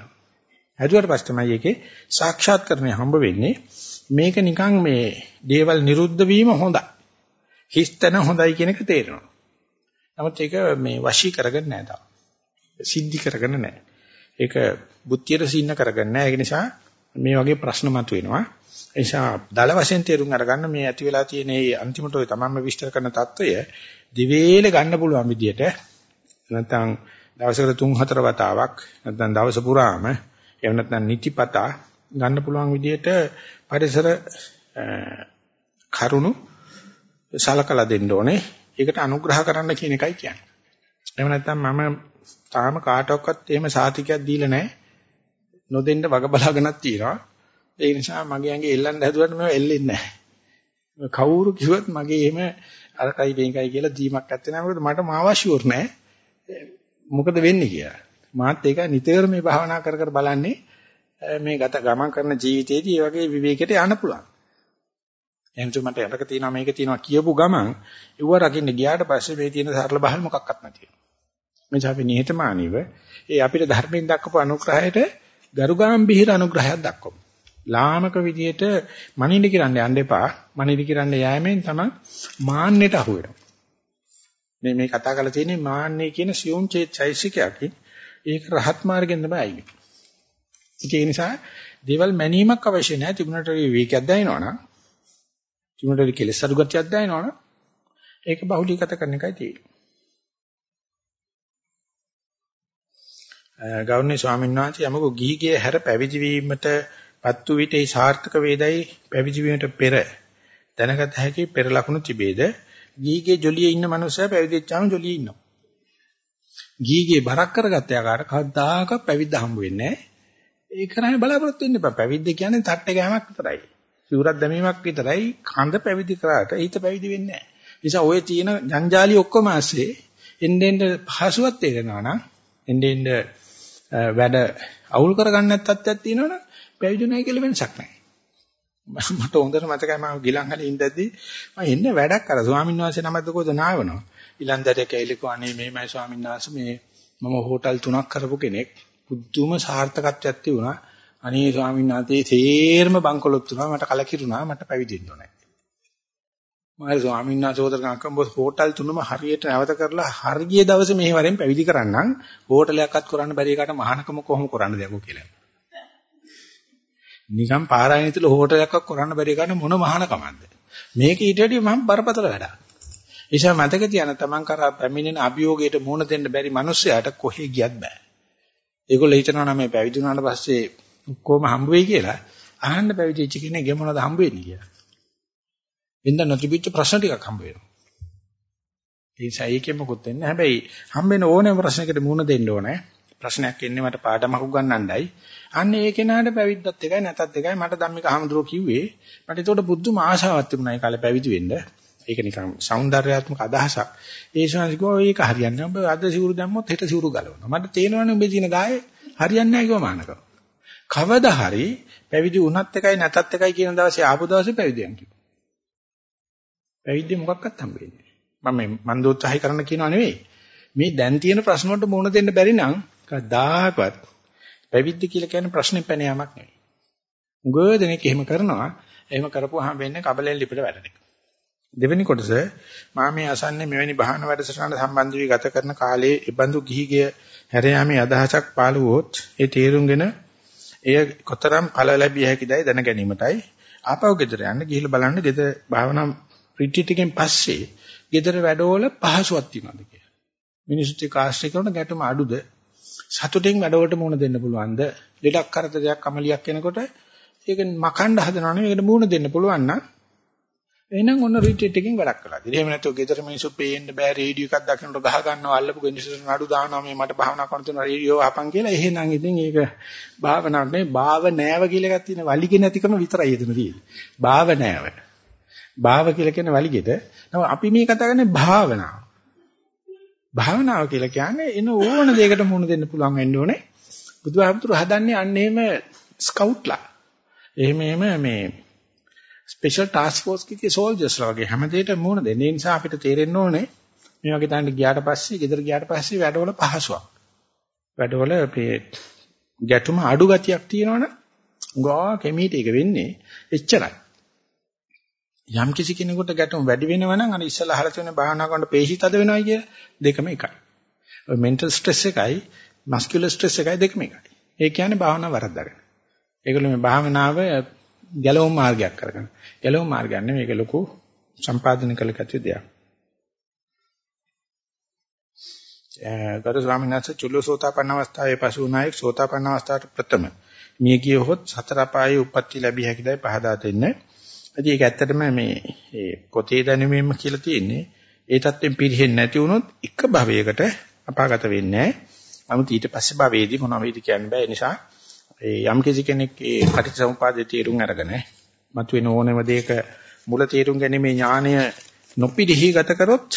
හැදුවට පස්සේ තමයි ඒකේ සාක්ෂාත්කරණය හම්බ වෙන්නේ. මේක නිකන් මේ දේවල් නිරුද්ධ වීම හොඳයි. හිස්තන හොඳයි කියන එක තේරෙනවා. නමුත් ඒක මේ වශී කරගෙන නැහැ තාම. සිද්ධි කරගෙන නැහැ. ඒක බුද්ධියට සින්න කරගෙන නැහැ. ඒ නිසා මේ වගේ ප්‍රශ්න මතුවෙනවා. ඒ නිසා දල වශයෙන් තේරුම් අරගන්න මේ ඇති වෙලා තියෙන මේ අන්තිමට ඔය තමන්ම විස්තර කරන తত্ত্বය දිවේල ගන්න පුළුවන් විදියට නැත්නම් දවසකට 3-4 වතාවක් නැත්නම් දවස පුරාම එහෙම නැත්නම් නිතිපතා ගන්න පුළුවන් විදියට පරිසර කරුණු සලකලා දෙන්න ඕනේ. ඒකට අනුග්‍රහ කරන්න කියන එකයි කියන්නේ. එහෙම නැත්නම් මම තාම කාටවත් එහෙම සාතිකයක් දීලා නැහැ. නොදෙන්න වග බලාගෙනක් තියෙනවා. ඒ නිසා මගේ ඇඟේ එල්ලන්න හැදුවට මම එල්ලෙන්නේ නැහැ. කවුරු කිව්වත් මගේ එහෙම අරකයි මේකයි කියලා දීමක් ඇත්තේ නැහැ. මොකද මට මාව ෂුවර් නැහැ. මොකද වෙන්නේ කියලා. මාත් ඒක නිතර මේ භාවනා කර කර බලන්නේ මේ ගත ගමන් කරන ජීවිතේදී මේ වගේ විවේකයට යන්න පුළුවන්. එහෙනම් මට යටක තියෙනවා මේක තියෙනවා කියපු ගමන් ඉව රකින්න ගියාට පස්සේ මේ තියෙන සරල බහල් මොකක්වත් නැති වෙනවා. මේ අපි නිහතමානීව ඒ අපිට ධර්මයෙන් දක්වපු අනුග්‍රහයට ගරුගාම්භීර අනුග්‍රහයක් දක්වමු. ලාමක විදියට මනින්න කිරන්න යන්න එපා. මනින්න කිරන්න යෑමෙන් තමයි මාන්නයට අහු වෙනවා. මේ මේ කතා කරලා තියෙන්නේ මාන්නේ කියන සියුම් චෛසිකයක්. ඒක රහත් මාර්ගෙන් තමයි ආවේ. ඒ නිසා දේවල් මැනීමක් අවශ්‍ය නැහැ. තිබුණට විවේකයක් දැනෙනවනම් තිබුණට කෙලෙස් අඩු ගතියක් දැනෙනවනම් ඒක බහුලීගත කරන එකයි තියෙන්නේ. ගෞරවනීය ස්වාමීන් වහන්සේ යමක ගිහිගේ හැර පැවිදි වීමට පත්තු විට ඒ සාර්ථක වේදයි පැවිදි වීමට පෙර දැනගත හැකි පෙර ලකුණු තිබේද ගිහිගේ ජොලියේ ඉන්න මනුස්සයා පැවිදි වෙච්චාම ජොලියේ ඉන්නවා ගිහිගේ බරක් කරගත්ත යාකාට කවදාක පැවිද්ද හම්බ වෙන්නේ නැහැ ඒ කරන්නේ බලාපොරොත්තු වෙන්න එපා පැවිද්ද කියන්නේ තට්ටේ ගෑමක් විතරයි සිවුරක් දැමීමක් විතරයි කඳ පැවිදි කරාට හිත පැවිදි වෙන්නේ නැහැ නිසා ඔය තියෙන ජංජාලි ඔක්කොම ASCII එන්න එන්න පහසුවක් තේරෙනවා නම් එන්න එන්න වැඩ අවුල් කරගන්න නැත්තත් තියෙනවනේ පැවිදි නැහැ කියලා වෙනසක් නැහැ. මට හොඳට මතකයි මම ගිලන්හලේ ඉඳද්දි මම එන්නේ වැඩක් අර ස්වාමීන් වහන්සේ නමද්ද කොහෙද නාවනවා. ඊලන්දරේ කැයිලකෝ අනේ මේමයි ස්වාමීන් වහන්සේ මේ මම හෝටල් තුනක් කරපු කෙනෙක්. පුදුම සාර්ථකත්වයක් තිබුණා. අනේ ස්වාමීන් වහන්සේ තේරම බංකොලොත් තුනා මට කලකිරුණා මට පැවිදි වෙන්න ඕනේ. මම ස්වාමීන් වහන්සේ උදර් ගාකම් බොස් හෝටල් තුනම හරියට නැවත කරලා හරිය දවසේ මෙහෙ වරෙන් පැවිදි කරන්නම් හෝටලයක්වත් කරන්න බැරි එකට මහානකම කොහොම කරන්න දෙයක්ෝ කියලා. නිකන් පාරායන තුල හෝටලයක්වත් කරන්න බැරි එකට මොන මහානකමක්ද? මේක ඊට වැඩිය මම බරපතල වැඩක්. ඒසම මතක තියාගන්න තමන් කරා පැමිණෙන අභියෝගයට මුහුණ දෙන්න බැරි මිනිස්සයාට කොහෙ ගියත් බෑ. ඒගොල්ලෝ හිතනවා නම් මේ පැවිදි වුණාට පස්සේ කොහොම හම්බ වෙයි කියලා අහන්න පැවිදිච්ච කෙනෙක් ගේ මොනවද හම්බ වෙන්නේ කියලා. වෙනද නොතිබිච්ච ප්‍රශ්න ටිකක් හම්බ වෙනවා. ඒ නිසා ඒකෙම මොකුත් වෙන්නේ. හැබැයි හම්බ වෙන ඕනෑම ප්‍රශ්නයකට මුහුණ දෙන්න ඕනේ. ප්‍රශ්නයක් එන්නේ මට පාඩමක් උගන්වන්නයි. අන්න ඒ කෙනාට පැවිද්දත් එකයි නැතත් එකයි මට ධම්මික අහමඳුරෝ කිව්වේ. මට ඒකට බුද්ධම ආශාවක් තිබුණා ඒ කාලේ පැවිදි වෙන්න. ඒක නිකන් సౌందర్యාත්මක අදහසක්. ඒ ශාන්ති කිව්වා ඒක හරියන්නේ නැහැ. ඔබ අද සිවුරු දැම්මොත් හෙට සිවුරු ගලවනවා. මට තේනවනේ ඔබේ තියෙන ගායේ හරියන්නේ නැහැ කිව්ව මානකව. කවදා හරි පැවිදි වුණත් එකයි නැතත් එකයි කියන දවසේ ආපු දවසේ පැවිදියන් කිව්වා. පැවිදි මොකක්වත් හම්බෙන්නේ නැහැ. මම මන් දෝත්සහයි කරන්න කියනවා නෙවෙයි. මේ දැන් තියෙන ප්‍රශ්න වලට මුහුණ දෙන්න බැරි නම් කවදාකවත් පැවිද්ද කියලා කියන්නේ ප්‍රශ්නේ පැන යාමක් නෙවෙයි. උගෝදෙනෙක් එහෙම කරනවා. එහෙම කරපුවාම වෙන්නේ කබලෙන් ලිපිට වැටෙනවා. දෙවෙනි කොටස මා මේ අසන්නේ මෙවැනි භාවනා වැඩසටහනට සම්බන්ධ වී ගත කරන කාලයේ ඉබඳු ගිහිගේ හැර යාමේ අදහසක් පාළු වොත් ඒ තේරුම්ගෙන එය කොතරම් ඵල ලැබිය හැකිදයි දැන ගැනීමටයි ආපහු ගෙදර යන්න ගිහිල්ලා බලන්න ගෙදර භාවනා රිට්‍රීට් එකෙන් පස්සේ ගෙදර වැඩවල පහසුවක් තියනවාද කියලා. මිනිස්සුත් එක්ක ආශ්‍රය කරන ගැටුම අඩුද? සතුටින් වැඩවලට මුහුණ දෙන්න පුළුවන්ද? ලෙඩක් කරදරයක් අමලියක් එනකොට ඒක මකන්න හදනවනේ මේකට මුහුණ දෙන්න පුළුවන් නම් එහෙනම් ඔන්න රිට්‍රීට් එකකින් වැඩක් කළා. එහෙම නැත්නම් ගෙදර මිනිස්සු පේන්න බෑ රේඩියෝ එකක් දකින්නට ගහ ගන්නවා අල්ලපු ගෙනිසන නඩු දානවා මේ මට භාවනා කරන තුන රේඩියෝ අහපන් කියලා. එහෙනම් ඉතින් ඒක භාවනාවක් නෙවෙයි භාව නෑව කියලා එකක් තියෙන වලිගේ නැතිකම විතරයි එතන තියෙන්නේ. භාව නෑව. භාව කියලා කියන්නේ වලිගෙද. නම අපි මේ කතා කරන්නේ භාවනාව. භාවනාව කියලා කියන්නේ එන ඕන දෙයකට මුහුණ දෙන්න පුළුවන් වෙන්න ඕනේ. බුදුහාමුදුරු හදන්නේ අන්න එහෙම ස්කවුට්ලා. එහෙම එහෙම මේ ස්පෙෂල් ටාස්ක් ෆෝස් එකේ සෝල්ජර්ස්ලා වගේ හැම දෙයකටම මුහුණ දෙන්න. ඒ නිසා අපිට තේරෙන්න ඕනේ මේ වගේ තැනට ගියාට පස්සේ, ගෙදර ගියාට පස්සේ වැඩවල පහසුවක්. වැඩවල මේ ගැටුම අඩු ගතියක් තියෙනවනේ. උගා කෙමීට ඒක වෙන්නේ එච්චරයි. යම් කිසි කෙනෙකුට ගැටුම් වැඩි වෙනවා නම් අර ඉස්සලා අහලා තියෙන භාවනා කරනකොට පේශි තද වෙනවා කිය දෙකම එකයි. ඔය මෙන්ටල් ස්ට්‍රෙස් එකයි මස්කියුලර් ස්ට්‍රෙස් එකයි දෙකම එකයි. ඒ කියන්නේ භාවනාව වරද්දාගෙන. ඒගොල්ලෝ මේ භාවනාව ගැලවුම් මාර්ගයක් කරගන්න. ගැලවුම් මාර්ගයක් නෙමෙයි මේක ලොකු සම්පාදනය කළ කැතිය දෙයක්. ගරු ස්වාමීන් වහන්සේ චුල්ලසෝතාපන්න අවස්ථාවේ පසු වුණායේ සෝතාපන්න අවස්ථාවට ප්‍රථම. මිය ගියොත් සතර අපායේ උප්පත්ති ලැබිය හැකිදයි පහදා දෙන්නේ. ඉතින් ඒක ඇත්තටම මේ ඒ පොතේ දැනුමෙන්ම කියලා තියෙන්නේ ඒ தත්ත්වෙන් පිරෙහෙන්නේ නැති වුණොත් එක භවයකට අපාගත වෙන්නේ නැහැ. නමුත් ඊට පස්සේ භවයේදී මොනවා වෙයිද කියන්න බෑ. ඒ නිසා ඒ යම් කිසි කෙනෙක් ඒ පටිච්චසමුපාදයේ තේරුම් අරගෙන මතුවෙන ඕනම දෙයක මුල තේරුම් ගැනීමේ ඥානය නොපිරිහි ගත කරොත්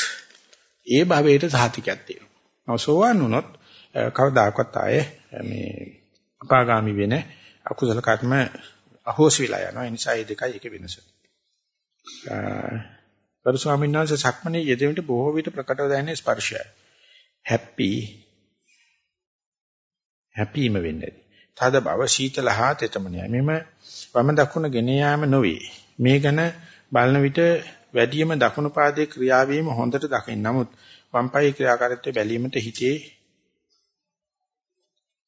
ඒ භවයට සහතිකයක් තියෙනවා. අවසෝවන් වුණොත් කවදාකවත් ආයේ මේ අපාගාමි වෙන අකුසල කර්ම අහෝස් වෙලා යනවා. ඒ නිසා මේ දෙකයි එක වෙනස. ගරු ස්වාමීන් වහන්සේ සක්මනේ යෙදෙමිට බොහෝ විට ප්‍රකටව දැනෙන ස්පර්ශයයි. හැපි හැපීම වෙන්නේ. තද බව සීතල හා තෙතමනයි. මෙම වම දකුණ ගෙන යාම නොවේ. මේ ගැන බලන විට වැඩියම දකුණු පාදයේ ක්‍රියාවීම හොඳට දකින්න. නමුත් වම් පායේ ක්‍රියාකාරීත්වය බැලීමට හිතේ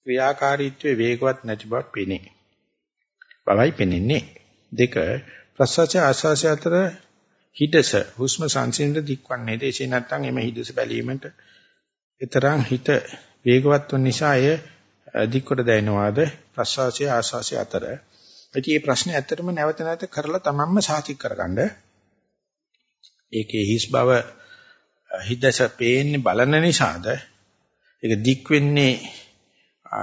ක්‍රියාකාරීත්වයේ වේගවත් නැති බව පෙනේ. බවයි පෙනෙන්නේ. දෙක ප්‍රසවාස ආස්වාස අතර හිඩස හුස්ම සංසිඳන දික්වන්නේ දේශේ නැත්නම් එමෙ හිඩස බැලීමට ඊතරම් හිත වේගවත් වන නිසා එය දික්කොට දැනෙනවාද ප්‍රසවාසය ආස්වාසය අතර ඉතින් මේ ප්‍රශ්නේ ඇත්තටම නැවත නැවත කරලා තමන්ම සාතික කරගන්න ඒකේ හිස් බව හිඩස පේන්නේ බලන නිසාද ඒක දික් වෙන්නේ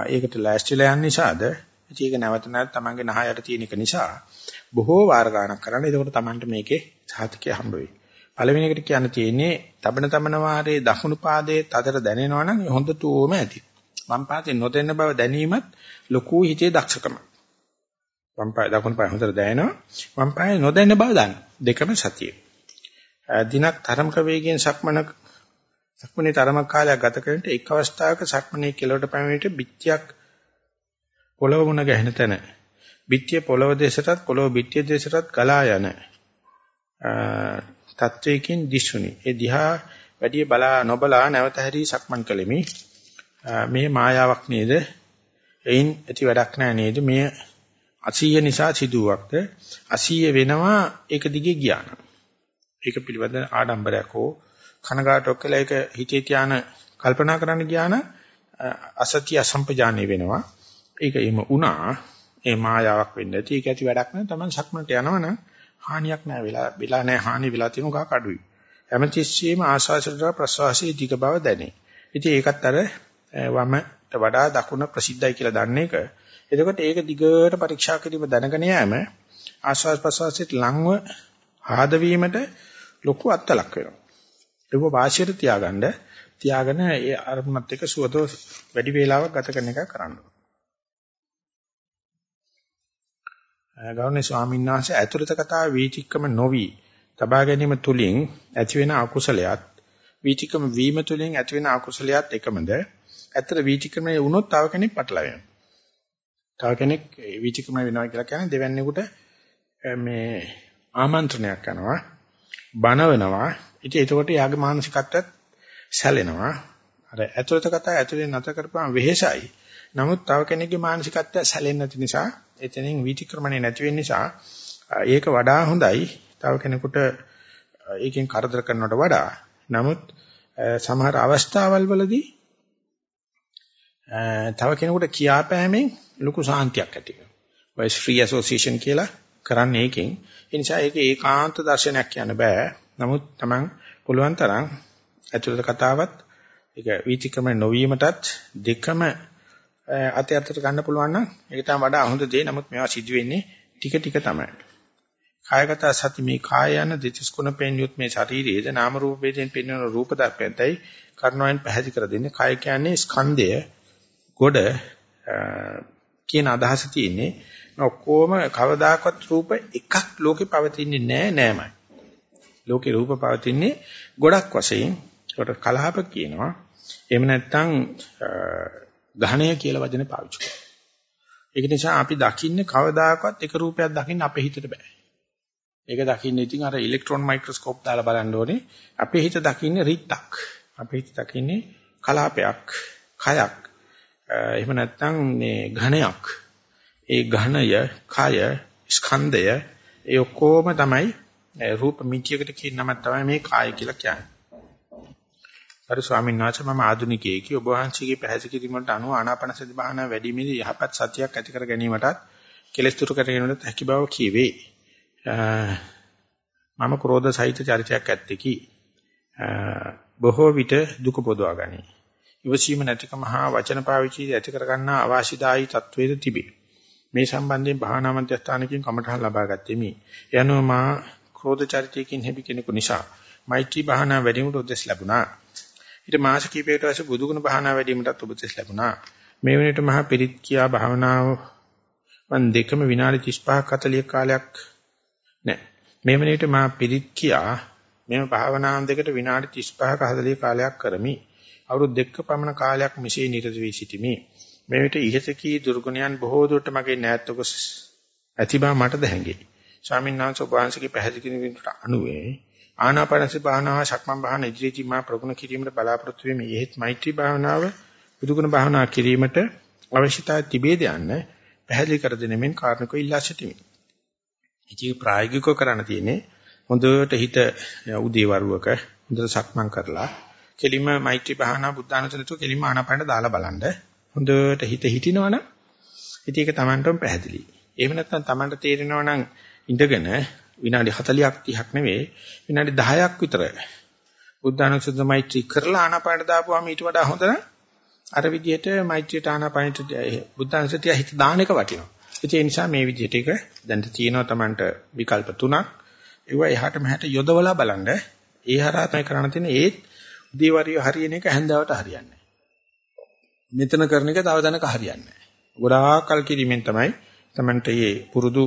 ඒකට ලෑස්තිලා යන නිසාද ඉතින් ඒක නැවත නැවත තමන්ගේ නහයට තියෙන එක නිසා බොහෝ වාර ගණක් කරන්න. එතකොට තමන්ට මේකේ සාතිකය හම්බ වෙයි. පළවෙනි එකට කියන්න තියෙන්නේ තබන තබන වාරයේ දකුණු පාදයේ තදට දැනෙනවා නම් හොඳටම ඇති. වම් පාදයේ නොදැන්න බව දැනීමත් ලොකු හිතේ දක්ෂකම. වම් පාය දකුණු පාය හොඳට දැනෙනවා. වම් පාය නොදැන්න බව දන්න. දෙකම සතියේ. දිනක් තරමක වේගයෙන් සක්මන සක්මනේ තරමක කාලයක් ගත කරනට එක් අවස්ථාවක සක්මනේ කෙලවට පැමිණිට පිටියක් පොළව මුණ ගැහෙන තැන බිත්තිය පොළව දෙසටත් පොළව බිත්තිය දෙසටත් ගලා යන තත්වයකින් දිශුනි. ඒ දිහා වැඩි බලා නොබලා නැවත හැරි සක්මන් කළෙමි. මේ මායාවක් නේද? එයින් ඇති වැඩක් නැහැ නේද? මේ අසීය නිසා සිදුවක්ද? අසීය වෙනවා ඒක දිගේ ගියා නම්. ඒක පිළිබඳ ආඩම්බරයක් හෝ කනගාටුවක් කියලා ඒක හිතේ තියාන කල්පනා කරන්න ගියා නම් අසත්‍ය අසම්පජානෙ වෙනවා. ඒක එහෙම වුණා ඒ මායාවක් වෙන්නේ නැති ඒක ඇති වැඩක් නෑ Taman සක්මනට යනවනම් හානියක් නෑ වෙලා වෙලා නෑ හානිය වෙලා තියෙන උගා කඩුයි හැමතිස්සෙම ආශාසයට ප්‍රසවාසයේ ධික බව දැනේ ඉතින් ඒකත් අර වමට වඩා දකුණ ප්‍රසිද්ධයි කියලා දන්න එක. එතකොට ඒක දිගට පරීක්ෂා කිරීම දැනගෙන යෑම ආශාස ප්‍රසවාසයට ලංව ආදවීමට ලොකු අත්ලක් වෙනවා. ඒක වාසියට තියාගන්න තියාගෙන ඒ අරමුණත් එක්ක සුවතව වැඩි වේලාවක් ගත කරන එක කරන්න ඕනේ. ගෞරවනීය ස්වාමීන් වහන්සේ ඇතුළත කතාව වීතික්කම නොවි තබා ගැනීම තුලින් ඇතිවෙන අකුසලයක් වීතික්කම වීම තුලින් ඇතිවෙන අකුසලයක් එකමද ඇත්තට වීතික්කමයේ වුණොත් තව කෙනෙක් පටලවෙනවා තව කෙනෙක් වීතික්කම වෙනවා කියලා කියන්නේ දෙවැන්නේකට මේ ආමන්ත්‍රණයක් කරනවා බනවනවා. ඉතින් එතකොට යාගේ මානසිකත්වයත් සැලෙනවා. අර ඇතුළත කතා ඇතුලෙන් නැත කරපුවාම වෙහෙසයි. නමුත් තව කෙනෙක්ගේ මානසිකත්වය සැලෙන්නේ නැති නිසා එතනින් විතික්‍රමණය නැති වෙන්න නිසා ඒක වඩා හොඳයි. තව කෙනෙකුට ඒකෙන් කරදර කරනවට වඩා. නමුත් සමහර අවස්ථාවල් වලදී තව කෙනෙකුට කියාපෑමෙන් ලොකු සාන්තියක් ඇති වෙනවා. ඔය ෆ්‍රී ඇසෝසියේෂන් කියලා කරන්නේ ඒකෙන්. ඒ නිසා ඒක ඒකාන්ත දර්ශනයක් කියන්න බෑ. නමුත් Taman පුළුවන් තරම් ඇතුළත කතාවත් ඒක වීතිකම නොවීමටත් දෙකම අතේ අතට ගන්න පුළුවන් නම් ඒක තමයි වඩා හොඳ දේ. නමුත් මේවා සිදු වෙන්නේ ටික ටික තමයි. කායගත සති මේ කාය යන දෙතිස් කුණ පෙන්යුත් මේ ශරීරයේද නාම රූප වේදෙන් පෙන්වන රූප දර්පයන්ටයි කර්ණයෙන් පැහැදිලි කර දෙන්නේ. කාය කියන්නේ ස්කන්ධය, ගොඩ කියන අදහස තියෙන්නේ. ඔක්කොම කවදාකවත් රූප එකක් ලෝකේ පවතින්නේ නෑ නෑමයි. ලෝකේ රූප පවතින්නේ ගොඩක් වශයෙන්. ඒකට කලහප කියනවා. එහෙම නැත්නම් ගහණය කියලා වචනේ පාවිච්චි කරනවා. ඒක නිසා අපි දකින්නේ කවදාකවත් එක රූපයක් දකින්න අපේ හිතට බෑ. ඒක දකින්න ඉතින් අර ඉලෙක්ට්‍රෝන මයික්‍රොස්කෝප් දාලා බලන්න ඕනේ. අපේ හිත දකින්නේ රිට්ටක්. අපේ හිත දකින්නේ කලාපයක්, කයක්. එහෙම නැත්නම් මේ ඝණයක්. ඒ ඝණය, කය, ස්කන්ධය ඒ ඔක්කොම තමයි රූප මිත්‍යයකට කියන නම තමයි මේ කාය කියලා කියන්නේ. අර ස්වාමීන් වහන්සේ මම ආධුනිකයෙකි ඔබ වහන්සේගේ පැහැදිලි කිරීමට අනුව ආනාපානසති භාවනා වැඩිමේදී යහපත් සතියක් ඇති කර ගැනීමටත් කෙලස් දුරු කර ගැනීමට හැකි බව කියවේ. මම ක්‍රෝධ සහිත චරිතයක් ඇත්තේකි. බොහෝ විට දුක පොදවා ගනී. ඉවසීම නැතිකම හා වචන පාවිච්චි ඇති කර ගන්නා අවාසිදායි තත්වයේද තිබේ. මේ සම්බන්ධයෙන් භාවනා මධ්‍යස්ථානකින් කමඨහන් ලබා ගත්තෙමි. යනෝ මා ක්‍රෝධ චරිතයකින් හැබි කෙනෙකු නිසා මෛත්‍රී භාවනා වැඩිමුට උදෙස් ලැබුණා. ඊට මාස කිහිපයකට පස්සේ බුදුගුණ භාවනා වැඩිමුටත් උපදෙස් ලැබුණා. මේ වෙනට මහා පිරිත් කියා භාවනාව මන් දෙකම විනාඩි 35ක් 40ක් කාලයක් නෑ. මේ වෙනට මා පිරිත් කියා මෙම භාවනාවන් දෙකට විනාඩි 35ක 40 කාලයක් කරමි. අවුරුදු දෙකක පමණ කාලයක් මෙසේ නිරත වී සිටිමි. මේ විට ඉහතකී දුර්ගුණයන් බොහෝ දුරට මගේ නැත්ත ගොස් ඇති බව මටද හැඟේ. ස්වාමීන් වහන්සේ වහන්සේගේ පැහැදිලි කිරීමට අනුවේ ආනාපානසති භාවනාව ශක්මන් භාවන ඉදිරියේදී මා ප්‍රගුණ කිරීමට බලාපොරොත්තු වෙමි. එහෙත් මෛත්‍රී භාවනාව බුදුගුණ භාවනා කිරීමට අවශ්‍යතාවය තිබේද යන්න පැහැදිලි කර දෙනෙමින් කාරණකව ඉල්ලා සිටිමි. ඉතින් ප්‍රායෝගිකව කරන්න තියෙන්නේ හොඳට හිත උදේවරුවක හොඳට සක්මන් කරලා කෙලිම මෛත්‍රී භාවනා බුද්ධානුසලතු කෙලිම ආනාපානට දාලා බලන්න. හොඳට හිත හිටිනවනම් ඉතින් ඒක Tamanටම පැහැදිලි. එහෙම නැත්නම් Tamanට තේරෙනවනම් ඉඳගෙන විනාඩි 40ක් 30ක් නෙවෙයි විනාඩි 10ක් විතර බුද්ධානුසලතු මෛත්‍රී කරලා ආනාපානට දාපුවාම ඊට වඩා හොඳ අර විදිහට මෛත්‍රියට ආනාපානට බුද්ධානුසතිය හිත දාන එක වටිනවා. ඒ නිසා මේ විදිහට එක දැන් තියෙනවා Tamanට විකල්ප තුනක්. ඒවා එහාට මෙහාට යොදවලා බලන්න. ඒ හරහා තමයි කරන්න තියෙන්නේ ඒත් උදේවරිය හරියන එක හැන්දාවට හරියන්නේ මෙතන කරන එක තව තැනක හරියන්නේ ගොඩාක් කල් කිරීමෙන් තමයි Tamanට මේ පුරුදු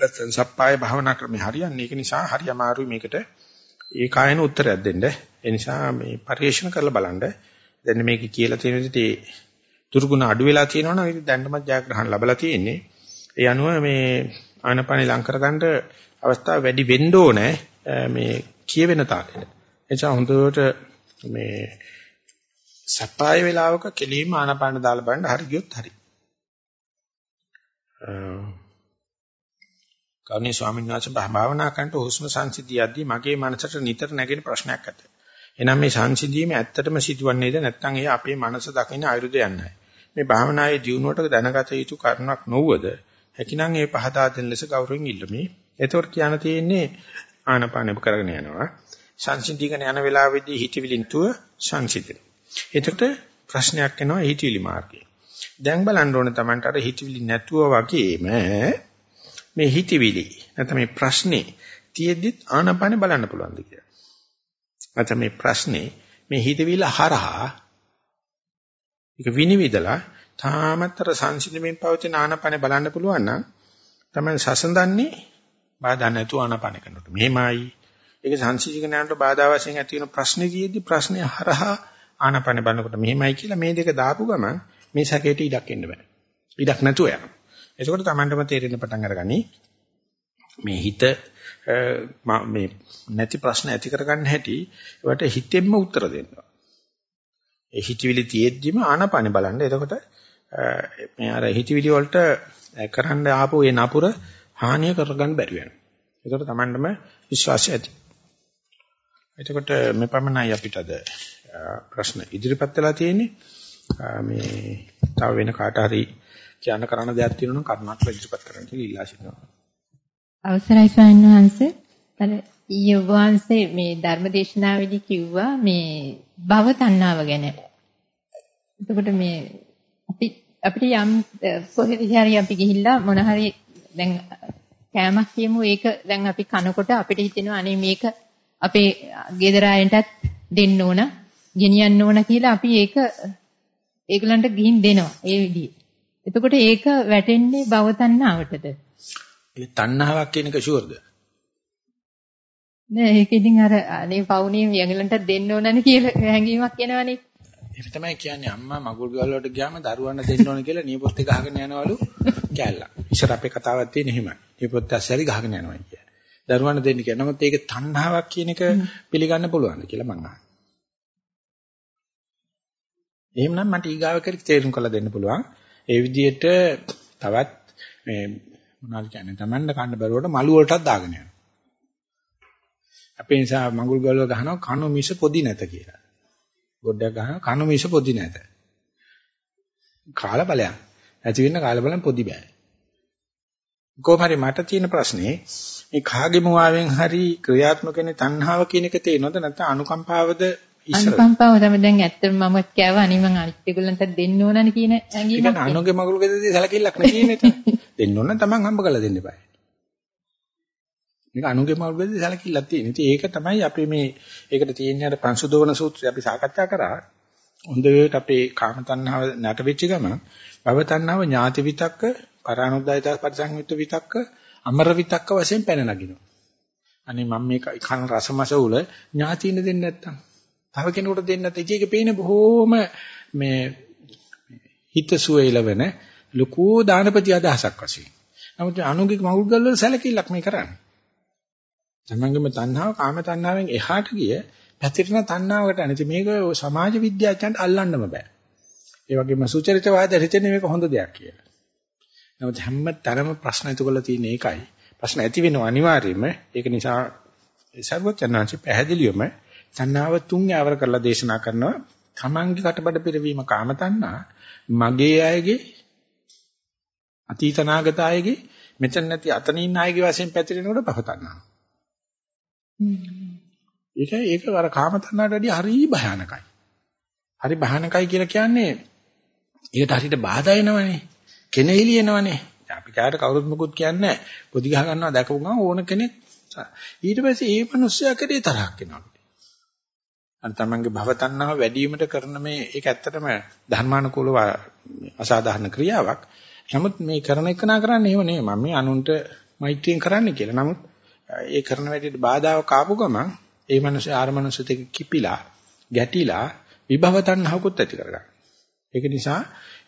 නැත්නම් සප්පාය භාවනා ක්‍රමේ හරියන්නේ. ඒක නිසා හරි අමාරුයි මේකට ඒ කායන උත්තරයක් දෙන්න. ඒ නිසා මේ පරිශන කරලා බලන්න. දැන් මේක කියලා තියෙන විදිහට දුර්ගුණ අඩු වෙලා තියෙනවනම් ඉතින් දැන්නමත් ජයග්‍රහණ ලැබලා තියෙන්නේ. ඒ අනුව මේ ආනපන ලං කරගන්න අවස්ථාව වැඩි වෙන්න ඕනේ මේ කියවෙන තාලෙට. එනිසා හොඳට මේ සපාය වේලාවක කෙලින්ම ආනපන දාලා බලන්න හරි ගියොත් හරි. කවුනේ ස්වාමීන් වහන්සේ භාවනා කරනට හුස්ම සංසිද්ධියදී මගේ මනසට නිතර නැගෙන ප්‍රශ්නයක් ඇත. එනම් මේ සංසිද්ධියම ඇත්තටම සිදුවන්නේද නැත්නම් ඒ අපේ මනස දකින ආයුධ යන්නයි. මේ භාවනායේ දියුණුවට දැනගත යුතු කරුණක් නොවද හැකිනම් ඒ පහදා දෙන ලෙස ගෞරවයෙන් ඉල්ලමි. එතකොට කියන්න තියෙන්නේ ආනපානෙ කරගෙන යනවා. සංසිද්ධියකන යන වෙලාවේදී හිතවිලින් තුව සංසිද්ධිය. එතකොට ප්‍රශ්නයක් එනවා හිතවිලි මාර්ගයේ. දැන් බලන්න ඕනේ Tamanට අර හිතවිලි නැතුව වගේම මේ හිතවිලි නැත්නම් මේ ප්‍රශ්නේ තියෙද්දිත් ආනපානෙ බලන්න පුළුවන්ද කියලා. නැත්නම් මේ ප්‍රශ්නේ මේ හිතවිල්ල හරහා ඒක විනිවිදලා තාමතර සංසිඳමින් පවතින ආනපනේ බලන්න පුළුවන් නම් තමයි සසඳන්නේ බාධා නැතුව ආනපනේ කරනකොට. මෙහෙමයි. ඒක සංසිඳිකනට බාධා වශයෙන් ඇති වෙන ප්‍රශ්නේ කියෙද්දි ප්‍රශ්නේ හරහා ආනපනේ බලනකොට මෙහෙමයි කියලා මේ දෙක දාපු ගමන් මේ සැකේට ඉඩක් එන්න බෑ. ඉඩක් නැතුව යනවා. එතකොට Tamanටම තේරෙන්න පටන් අරගනි. මේ හිත මේ නැති ප්‍රශ්න ඇති කරගන්න හැටි ඒවට හිතෙන්ම උත්තර දෙන්නවා. ඒ හිතවිලි තියෙද්දිම ආනපානෙ බලන්න. එතකොට මේ අර හිතවිලි වලට කරන්න ආපු ඒ නපුර හානිය කරගන්න බැරි වෙනවා. ඒකට Tamandම විශ්වාසය ඇති. එතකොට මේ පමණයි අපිට අද ප්‍රශ්න ඉදිරිපත් වෙලා තියෙන්නේ. මේ තව වෙන කාට හරි කියන්න කරන්න දෙයක් තියෙනවා නම් කරුණාකර ඉදිරිපත් කරන්න කියලා ඉල්ලා සිටිනවා. අවසරයි ස්වාමීන් වහන්සේ. අර ඊයේ වහන්සේ මේ ධර්මදේශනාවේදී කිව්වා මේ භව තණ්හාව ගැන. එතකොට මේ අපි අපිට යම් කොහෙද හරි අපි ගිහිල්ලා මොන හරි දැන් කෑමක් කියමු ඒක දැන් අපි කනකොට අපිට හිතෙනවා අනේ මේක අපේ ගෙදර අයන්ටත් දෙන්න ඕන ගෙනියන්න ඕන කියලා අපි ඒක ඒගලන්ට ගිහින් දෙනවා ඒ විදිහේ. එතකොට ඒක වැටෙන්නේ භව තණ්හාවටද? ඒ තණ්හාවක් කියන එක ෂුවර්ද? නෑ ඒක ඉතින් අර අනේ පවුනේ යඟලන්ට දෙන්න ඕනනේ කියලා හැඟීමක් එනවනේ. ඒක තමයි කියන්නේ අම්මා මගුල් ගෙවල් වලට ගියාම දරුවන්ට දෙන්න ඕන කියලා නියපොත්තේ ගහගෙන යනවලු කෑල්ලා. ඉස්සර අපේ කතාවක් තියෙන එහෙමයි. නියපොත්තේ ඇස්සරි ගහගෙන යනවා කිය. දරුවන්ට දෙන්න කියන නමුත් ඒක තණ්හාවක් කියන එක පිළිගන්න පුළුවන්ද කියලා මං අහනවා. එහෙමනම් මට ඊගාව කරේ තේරුම් කරලා දෙන්න පුළුවන්. ඒ විදිහට තවත් මේ මොනවද කියන්නේ Tamanda කන්න බැරුවට මලු වලටත් දාගෙන යනවා. අපේ නිසා මඟුල් ගලව ගහනවා කණු මිස පොදි නැත කියලා. ගොඩක් ගහනවා කණු මිස පොදි නැත. කාල බලයන්. ඇති වෙන්න කාල බලන් පොදි බෑ. කොහොම හරි මට තියෙන ප්‍රශ්නේ මේ කාගේ මුවාවෙන් හරි ක්‍රියාත්මක වෙන තණ්හාව කියන එක තේනවද නැත්නම් අනුකම්පාවද ඉස්සර අනුකම්පාව තමයි දැන් ඇත්තටම මම කෑවා අනිත් මං අනිත් ඒගොල්ලන්ට දෙන්න ඕනනේ කියන ඇඟීමක්. ඒක අනුගේ මගුල් ගෙදරදී සැලකිල්ලක් නේ කියන්නේ දෙන්න ඕන තමන් හම්බ කරලා දෙන්න බෑ. මේක අනුගේ මගුල් ගෙදරදී සැලකිල්ලක් තියෙන ඉතින් ඒක තමයි අපි මේ ඒකට තියෙන අර පංසුදෝවන සූත්‍රය අපි සාකච්ඡා කරා. හොඳට අපේ කාම තණ්හාව නැට වෙච්ච ගමන් භව තණ්හාව ඥාති විතක්ක පරානුද්යත පරිසංයුක්ත විතක්ක අමර විතක්ක වශයෙන් පැන නගිනවා අනේ මම මේක කන රසමස උල ඥාතිින දෙන්නේ නැත්තම් තව කෙනෙකුට දෙන්න නැත්නම් ඒක පේන බොහොම මේ හිතසුව එළවෙන ලකෝ දානපති අදහසක් වශයෙන්. නමුත් අනුගේ මඟුල් ගල් වල සැලකිල්ලක් මේ කරන්නේ. තමංගම තණ්හාව කාම තණ්හාවෙන් එහාට ගිය පැතිරෙන තණ්හාවකට අනිත් මේක සමාජ විද්‍යාඥයන්ට අල්ලන්නම බෑ. ඒ වගේම සුචරිතවාද හිතන්නේ මේක හොඳ දෙයක් කියලා. නමුත් හැම තැනම ප්‍රශ්න ඉතුකලා තියෙන එකයි. ප්‍රශ්න ඇති වෙනව අනිවාර්යයෙන්ම. ඒක නිසා සර්වචනාංශ පැහැදිලිවම තණ්හාව තුන් ඇවර කරලා දේශනා කරනවා. තමන්ගේ කටබඩ පිරවීම කාම තණ්හා, මගේ අයගේ අතීතනාගත අයගේ මෙතන නැති අතන ඉන්න අයගේ වශයෙන් පැතිරෙනකොට පහ තණ්හා. ඒක ඒක අර කාම තණ්හාට වඩා හරි භයානකයි. හරි භයානකයි කියලා කියන්නේ ඒකට හරියට බාධා එනවනේ. කෙනෙහිලි එනවනේ. අපි කාට කවුරුත් මොකුත් කියන්නේ නැහැ. පොඩි ගහ ගන්නවා දැකපු ගමන් ඕන කෙනෙක් ඊට පස්සේ ඒ මිනිස්සයා කරේ තරහක් එනවා. අර තමන්ගේ භව තණ්හාව වැඩි වීමට කරන මේ ඒක ඇත්තටම ධර්මානුකූලව අසාධාරණ ක්‍රියාවක්. නමුත් මේ කරන එක නා කරන්නේ එහෙම නෙවෙයි. මම මේ අනුන්ට මෛත්‍රියෙන් කරන්න කියලා. නමුත් ඒ කරන වැඩේට බාධාවක් ආපු ගමන් ඒ මනුස්සය ආර මනුස්සයත් එක්ක කිපිලා, ගැටිලා විභව තණ්හාවකුත් ඇති කරගන්නවා. ඒක නිසා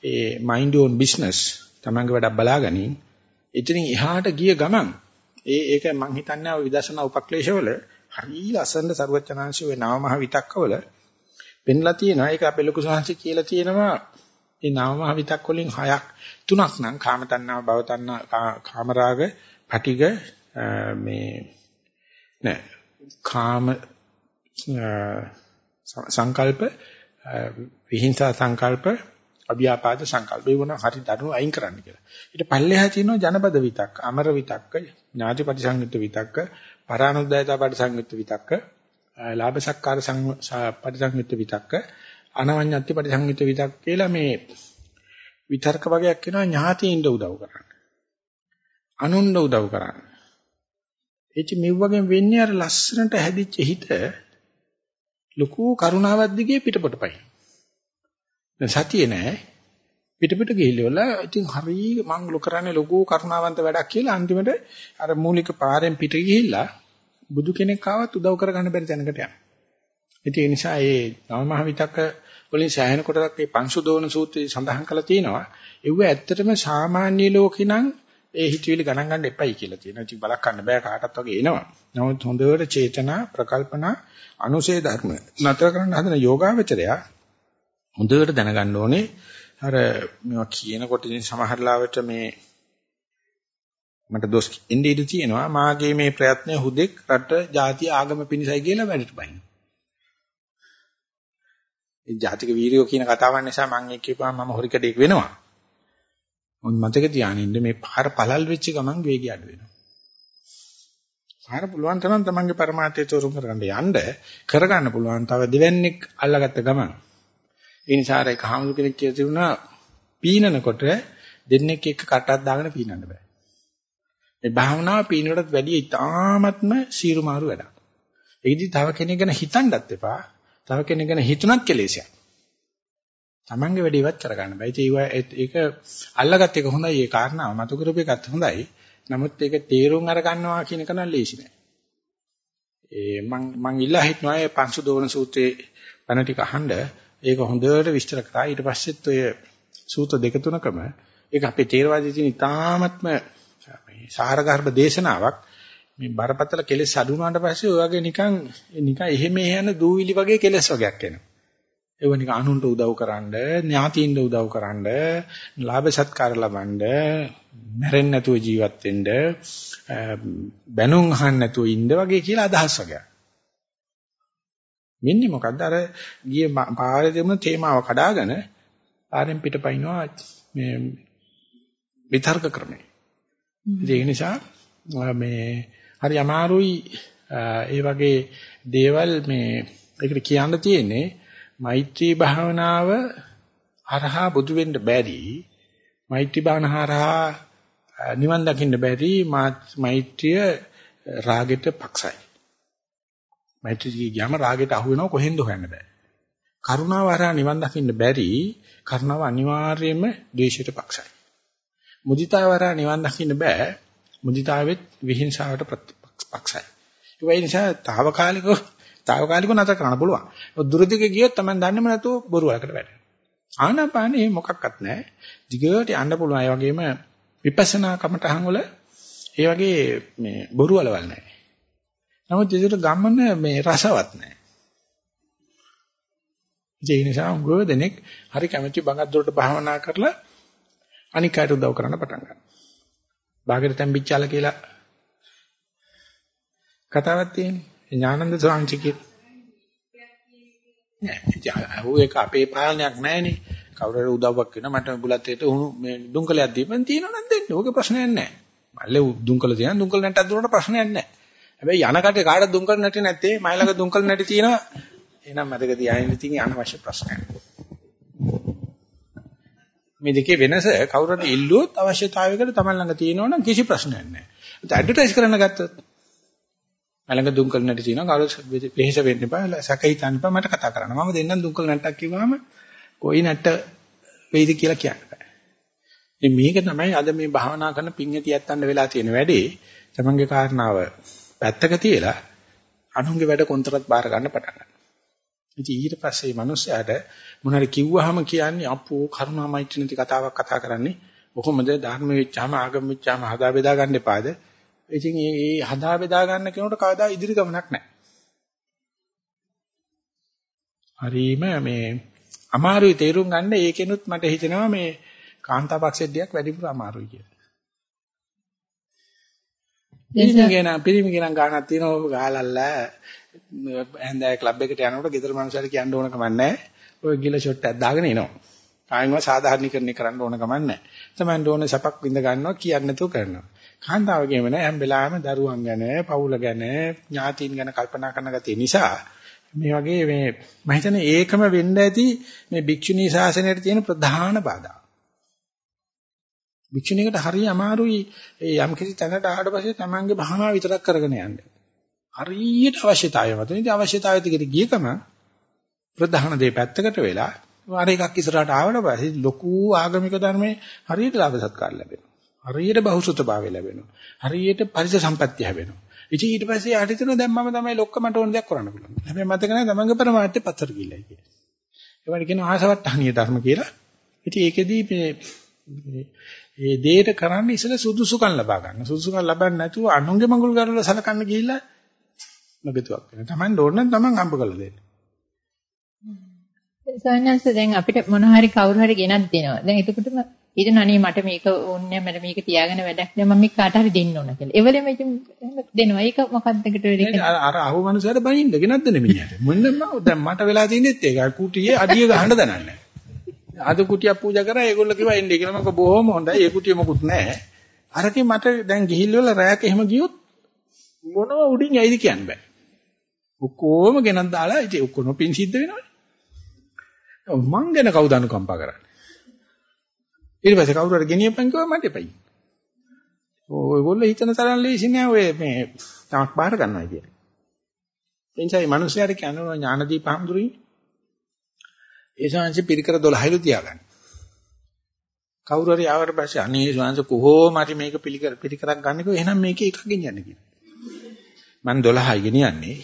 ඒ mind your own business තමන්ගේ වැඩක් බලාගනින්. එතනින් එහාට ගිය ගමන් ඒ ඒක මං හිතන්නේ විදර්ශනා උපක්ලේශවල හරි ලස්සන සරුවචනාංශය ඔය නවමහ විතක්කවල පෙන්ලා තියෙනවා. ඒක අපේ ලොකු සංහසි කියලා තියෙනවා. මේ නවමහ විතක් වලින් හයක් තුනක් නම් කාම තණ්හා, භව තණ්හා, කාමරාග, පටිග මේ නෑ කාම සංකල්ප විහිංසා සංකල්ප අභ්‍යාපාද සංකල්ප ඒ වුණා හරි දරුණු අයින් කරන්න කියලා. ඊට පල්ලෙහා තියෙනවා ජනපද විතක්ක, අමර විතක්ක, ඥාති පරිසංයුක්ත විතක්ක, පරානුද්යතා පරිසංයුක්ත විතක්ක, ලාභ සක්කාර පරිසංයුක්ත විතක්ක, අනවඤ්ඤත්ති පරිසංයුක්ත විතක්ක කියලා මේ විතර්ක වගේක් වෙනවා ඥාතියින්ට උදව් කරන්න. අනුන්ට උදව් කරන්න. එච මෙව්වගෙන් වෙන්නේ අර ලස්සනට හැදිච්ච හිත ලොකු කරුණාවක් දිගේ පිටපොට පයි. දැන් සතියේ නෑ පිටපිට ගිහිල්ලා ඉතින් හරි මං ලොක කරන්නේ ලොකු කරුණාවන්ත වැඩක් කියලා අන්තිමට අර මූලික පාරෙන් පිට ගිහිල්ලා බුදු කෙනෙක් ආවත් උදව් කරගන්න බැරි තැනකට යනවා. ඉතින් ඒ නිසා මේ නවමහ විතක වලින් සෑහෙන කොටසක් මේ පංසුදෝන සූත්‍රයේ සඳහන් කරලා තියෙනවා. ඒව ඇත්තටම සාමාන්‍ය ලෝකේ නම් ඒ හිතවිලි ගණන් ගන්න එපයි කියලා තියෙනවා. ඉතින් බලක් ගන්න බෑ කාටවත් වගේ එනවා. නමුත් හොඳට චේතනා ප්‍රකල්පනා අනුසේ ධර්ම නතර කරන්න හදන යෝගාවචරය හොඳට දැනගන්න ඕනේ අර මේවා කියනකොට ඉතින් සමහර ලාවට මේ මට දොස් ඉන්නේ ඉඳී තියෙනවා මාගේ මේ ප්‍රයත්නය හුදෙක් රට ජාතිය ආගම පිණිසයි කියලා වැඩට බයින. ඒ ජාතික වීරියෝ කියන කතාවන් නිසා මම එක්ක කියපුවා මම හොරිකඩේක් වෙනවා. මොන් මතක තියානින්න මේ පාර පළල් වෙච්ච ගමන් වේගය අඩු වෙනවා. පාර පුළුවන් තරම් තමන්ගේ પરමාර්ථය තෝරුම් කරගන්න යන්න කරගන්න පුළුවන් තව දෙවන්නේක් අල්ලගත්ත ගමන්. ඒ නිසා ඒක හාමුදුර කෙනෙක් කියලා තිබුණා පීනනකොට දෙන්නෙක් එක්ක කටක් දාගෙන පීනන්න බෑ. මේ භාවනාව පීනනටත් වැඩිය ඉතාමත්ම සීරු මාරු වැඩක්. ඒකදි තව කෙනෙක් ගැන හිතන්නත් එපා. තව කෙනෙක් ගැන හිතුණත් කෙලෙසයක්. Tamange වැඩ ඉවත් කරගන්න බෑ. ඒක අල්ලගත්ත එක හොඳයි. ඒ කාරණාව මතු කරපු එකත් හොඳයි. නමුත් ඒක තේරුම් අර ගන්නවා කියන එක නම් ලේසි නෑ. ඒ මං මං ඉල්ලා හිටනවා ඒ පංසු දෝන සූත්‍රයේ බණ ටික අහන්න. ඒක හොඳට විස්තර කරා. ඊට පස්සෙත් ඔය සූත්‍ර දෙක තුනකම ඒක අපේ තේරවාදයේ තියෙන ඉතාමත්ම මේ සාරගර්භ දේශනාවක්. මේ බරපතල කෙලෙස් අඩු වුණාට පස්සේ ඔය වගේ නිකන් නිකන් එහෙම යන දූවිලි වගේ කෙලෙස් වගේක් එනවා. ඒව නිකන් අනුන්ට උදව් කරන්න, ඥාතීන්ට උදව් කරන්න, ලාභ සත්කාර ලබන්න, මැරෙන්නේ නැතුව ජීවත් වෙන්න, බැනුම් අහන්න නැතුව ඉන්න වගේ කියලා අදහස් වගේක්. මෙන්නේ මොකද්ද? අර ගියේ පාරේ තිබුණ තේමාව කඩාගෙන පාරෙන් පිටපයින්නවා මේ විතර්ක ක්‍රමේ. ඒ නිසා මේ හරි අමාරුයි ඒ වගේ දේවල් මේ ඒකට කියන්න තියෙන්නේ මෛත්‍රී භාවනාව හරහා බුදු වෙන්න බැරි මෛත්‍රී භාවනාව හරහා නිවන් දකින්න බැරි මෛත්‍රිය රාගෙට පක්ෂයි මෛත්‍රී කියම රාගෙට අහු වෙනව කොහෙන්ද හොයන්න බෑ කරුණාව හරහා නිවන් දකින්න බැරි කරුණාව අනිවාර්යයෙන්ම ද්වේෂයට පක්ෂයි මුදිතාව හරහා නිවන් දකින්න බෑ මුදිතාවෙත් විහිංසාවට පක්ෂයි ඒ නිසා తాවකාලිකව తాවකාලිකව නැතර කරන්න පුළුවන්. දුරදිග ගියොත් තමයි දන්නේම නැතුව බොරු වලකට වැටෙනවා. ආනාපානෙ මොකක්වත් නැහැ. දිගට යන්න පුළුවන්. ඒ වගේම විපස්සනා කමටහන් වල ඒ වගේ මේ බොරු වලවල් නැහැ. නමුත් ඒකට ගමන මේ රසවත් නැහැ. ඒ නිසා උගව දෙනෙක් හරි කැමැති බඟද්දොරට භාවනා කරලා අනික් අයට උදව් කරන්න පටන් ගන්නවා. බාගෙට තැම්බිච්චාල කියලා කතාවක් තියෙනවා. ඥානන්ද ස්වාමීන් නෑ ඒක අපේ පාලනයක් නෑනේ. කවුරු හරි උදව්වක් වෙනවා මට බුලත් එක්ක උණු මේ දුම්කලයක් දීපන් තියෙනවනම් දෙන්න. ඕකේ ප්‍රශ්නයක් නෑ. මල්ලේ දුම්කල තියෙනවා දුම්කල නැටක් දුන්නට ප්‍රශ්නයක් නෑ. හැබැයි යන කටේ කාටද දුම්කල නැටි නැත්තේ මයිලක දුම්කල නැටි තියෙනවා. එහෙනම් මතක තියාගන්න ඉතින් අනවශ්‍ය ප්‍රශ්නයක්. මේ දෙකේ වෙනස කවුරු හරි ඉල්ලුවොත් අවශ්‍යතාවයකට තමයි ළඟ තියෙනවනම් කිසි ප්‍රශ්නයක් නෑ. ඒත් ඇඩ්වර්ටයිස් කරන්න ගත්තොත් මලඟ දුම්කල නැටි තියෙනවා කවුරු වෙහෙස වෙන්න එපා සැක හිතන්න එපා මට කතා කරන්න මම දෙන්නම් දුම්කල නැට්ටක් කිව්වම කොයි නැට්ට වෙයිද කියලා කියන්න බෑ ඉතින් මේක තමයි අද මේ භාවනා කරන පිංගතිය යත්තන්න වෙලා තියෙන වැඩේ තමන්ගේ කාරණාව පැත්තක තියලා අනුන්ගේ වැඩ කොන්තරත් බාර ගන්න පටන් ගන්නවා ඉතින් ඊට පස්සේ මිනිස්සයාට මොනවාරි කිව්වහම කියන්නේ අපෝ කරුණා මෛත්‍රී නැති කතාවක් කතා කරන්නේ කොහොමද ධර්ම වෙච්චාම ආගම වෙච්චාම හදා බෙදා ගන්න එපාද ඉතින් මේ හදා බෙදා ගන්න කෙනෙකුට කවදා ඉදිරි ගමනක් නැහැ. හරීම මේ අමාරුයි තේරුම් ගන්න ඒකෙනුත් මට හිතෙනවා මේ කාන්තාපක්ෂෙද්දියක් වැඩිපුර අමාරුයි කියලා. පිරිමිගෙන පිරිමිගෙන ගානක් තියෙනවා ගාලල්ලා ඇන්දෑ ක්ලබ් එකට යනකොට ගෙදර මනුස්සයර කියන්න ඕන කමක් නැහැ. ඔය ගිල ෂොට් එකක් දාගෙන එනවා. කායින්ව සාධාරණීකරණය කරන්න ඕන කමක් නැහැ. තමන්ට ඕන සපක් විඳ ගන්නවා කියන්නේ නැතුව කරනවා. කාන්තාවගේම නෑ හැම වෙලාවෙම දරුවන් ගැන, පවුල ගැන, ඥාතීන් ගැන කල්පනා කරන ගතිය නිසා මේ වගේ මේ මම හිතන්නේ ඒකම වෙන්න ඇති මේ භික්ෂුණී ශාසනයට තියෙන ප්‍රධාන බාධා. භික්ෂුණීකට හරිය අමාරුයි ඒ යම් කිසි තැනකට ආවට පස්සේ තමන්ගේ භාවනාව විතරක් කරගෙන යන්න. හරියට අවශ්‍යතාවය මත. ඉතින් අවශ්‍යතාවය දිගට ගියකම ප්‍රධාන දේ පැත්තකට වෙලා අර එකක් ඉස්සරහට ආවට පස්සේ ලොකු ආගමික ධර්මයේ හරියට ලාභ සත්කාර ලැබෙනවා. හරියට බහුසුතභාවය ලැබෙනවා. හරියට පරිස සම්පත්තිය ලැබෙනවා. ඉතින් ඊට පස්සේ යාට හිතෙනවා දැන් මම තමයි ලොක්කමට ඕන දෙයක් කරන්න පුළුවන්. හැබැයි මතක නැහැ තමන්ගේ પરමාර්ථය පතර කිල්ලයි කියලා. ඒවට කියනවා ආසවට්ටහනීය ධර්ම කියලා. ඉතින් ඒකෙදී මේ ඒ දෙයට කරන්න ඉස්සෙල්ලා සුදුසුකම් ලබා ගන්න. සුදුසුකම් ලබන්නේ නැතුව අනුන්ගේ මඟුල් කරලා සලකන්න ගිහිල්ලා නගතුවක් වෙනවා. Taman ඕන නම් Taman හම්බ කරලා දෙන්න. සයන්ස් දැන් අපිට මොන හරි කවුරු හරි ගෙනත් දෙනවා. දැන් එතකොටම ඊට නනේ මට මේක ඕනේ මට මේක තියාගෙන වැඩක් නෑ මම මේක කාට හරි දෙන්න ඕන කියලා. එවලෙම ඉතින් දෙනවා. ඒක මොකක්ද එකට වෙන්නේ? අර අර අහු මනුස්සයර බයින්ද ගෙනත් දෙන මිනිහට. මොන්න දැන් මට වෙලා තියෙනෙත් ඒකයි. කුටියේ අඩිය ගහන්න දනන්නේ. අද කුටියක් පූජා කරා ඒගොල්ලෝ කිව්වා එන්නේ කියලා මම බොහොම හොඳයි. ඒ කුටිය මොකුත් නෑ. අරකින් මට දැන් ගිහිල් වල රැයක එහෙම ගියොත් මොනව උඩින් ඇයිද කියන්න බෑ. ඔක්කොම ගෙනත් දාලා ඉතින් ඔක්කොම පින් සිද්ධ වෙනවනේ. මං ගැන කවුද අනුකම්පා කරන්නේ? ඊට පස්සේ කවුරු හරි ගෙනියපන් කිව්වා මට එපයි. ඔයගොල්ලෝ හිතන තරම් ලේසි නෑ ඔය මේ තමක් බාර ගන්නවා කියන්නේ. එනිසා මේ මිනිස්යාට කියනවා ඥානදීප හඳුරින් ඒ ශාංශ පිරිකර 12යිලු තියාගන්න. කවුරු හරි ආවට පස්සේ අනේ ශාංශ කොහොම හරි මේක පිළිකර පිරිකරක් ගන්නකෝ එහෙනම් මේකේ එකක් ගෙනියන්න කියලා. මම 12යි ගෙනියන්නේ.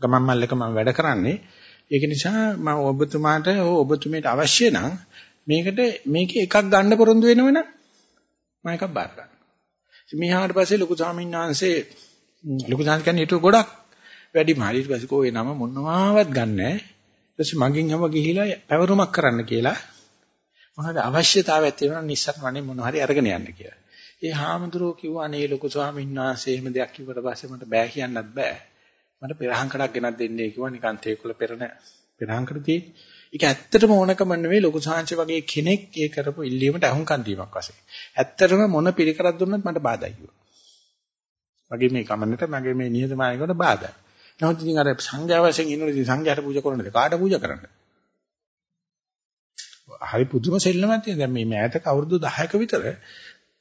ගමන් මල්ලක මම වැඩ කරන්නේ. ඒක නිසා මම ඔබතුමාට ඔබතුමීට අවශ්‍ය නම් මේකට මේකේ එකක් ගන්න පොරොන්දු වෙනවනම් මම එකක් බාර ගන්නවා. ඉතින් මෙහාට පස්සේ ලොකු ස්වාමීන් වහන්සේ ලොකු ස්වාමීන් කියන්නේ ඊට ගොඩක් වැඩි මාළි ඊට පස්සේ කෝේ නම මොනවාවත් ගන්නෑ. ඊපස්සේ මගෙන් හැම ගිහිලා පැවරුමක් කරන්න කියලා මොනවාද අවශ්‍යතාවයක් තියෙනවා නිස්සාරණේ මොන හරි අරගෙන යන්න කියලා. ඒ හාමුදුරුවෝ කිව්වා අනේ ලොකු ස්වාමීන් වහන්සේ එහෙම දෙයක් කිව්වට පස්සේ මට බෑ කියන්නත් බෑ. මට පෙරහන් කඩක් ගෙනත් දෙන්නේ කිව්වා නිකන් තේකුල පෙරණ පෙරහන් කර තියෙන්නේ. ඒක ඇත්තටම ඕනකම නෙවෙයි ලොකු සාංශ වගේ කෙනෙක් ඒ කරපු ඉල්ලීමට අහුම්කන් දීමක් වශයෙන්. ඇත්තටම මොන පිළිකරක් දුන්නත් මට බාධායි කිව්වා. මගේ මේ කමන්නට මගේ මේ නිහතමානීකට බාධායි. නමුත් ඉතින් අර සංඝයා වශයෙන් ඉන්නකොට ඉතින් සංඝයාට පූජා කරන්නද කාට පූජා කරන්නද? හරි පුදුම සෙල්ලමක් තියෙන. දැන් මේ මෑතක අවුරුදු 10ක විතර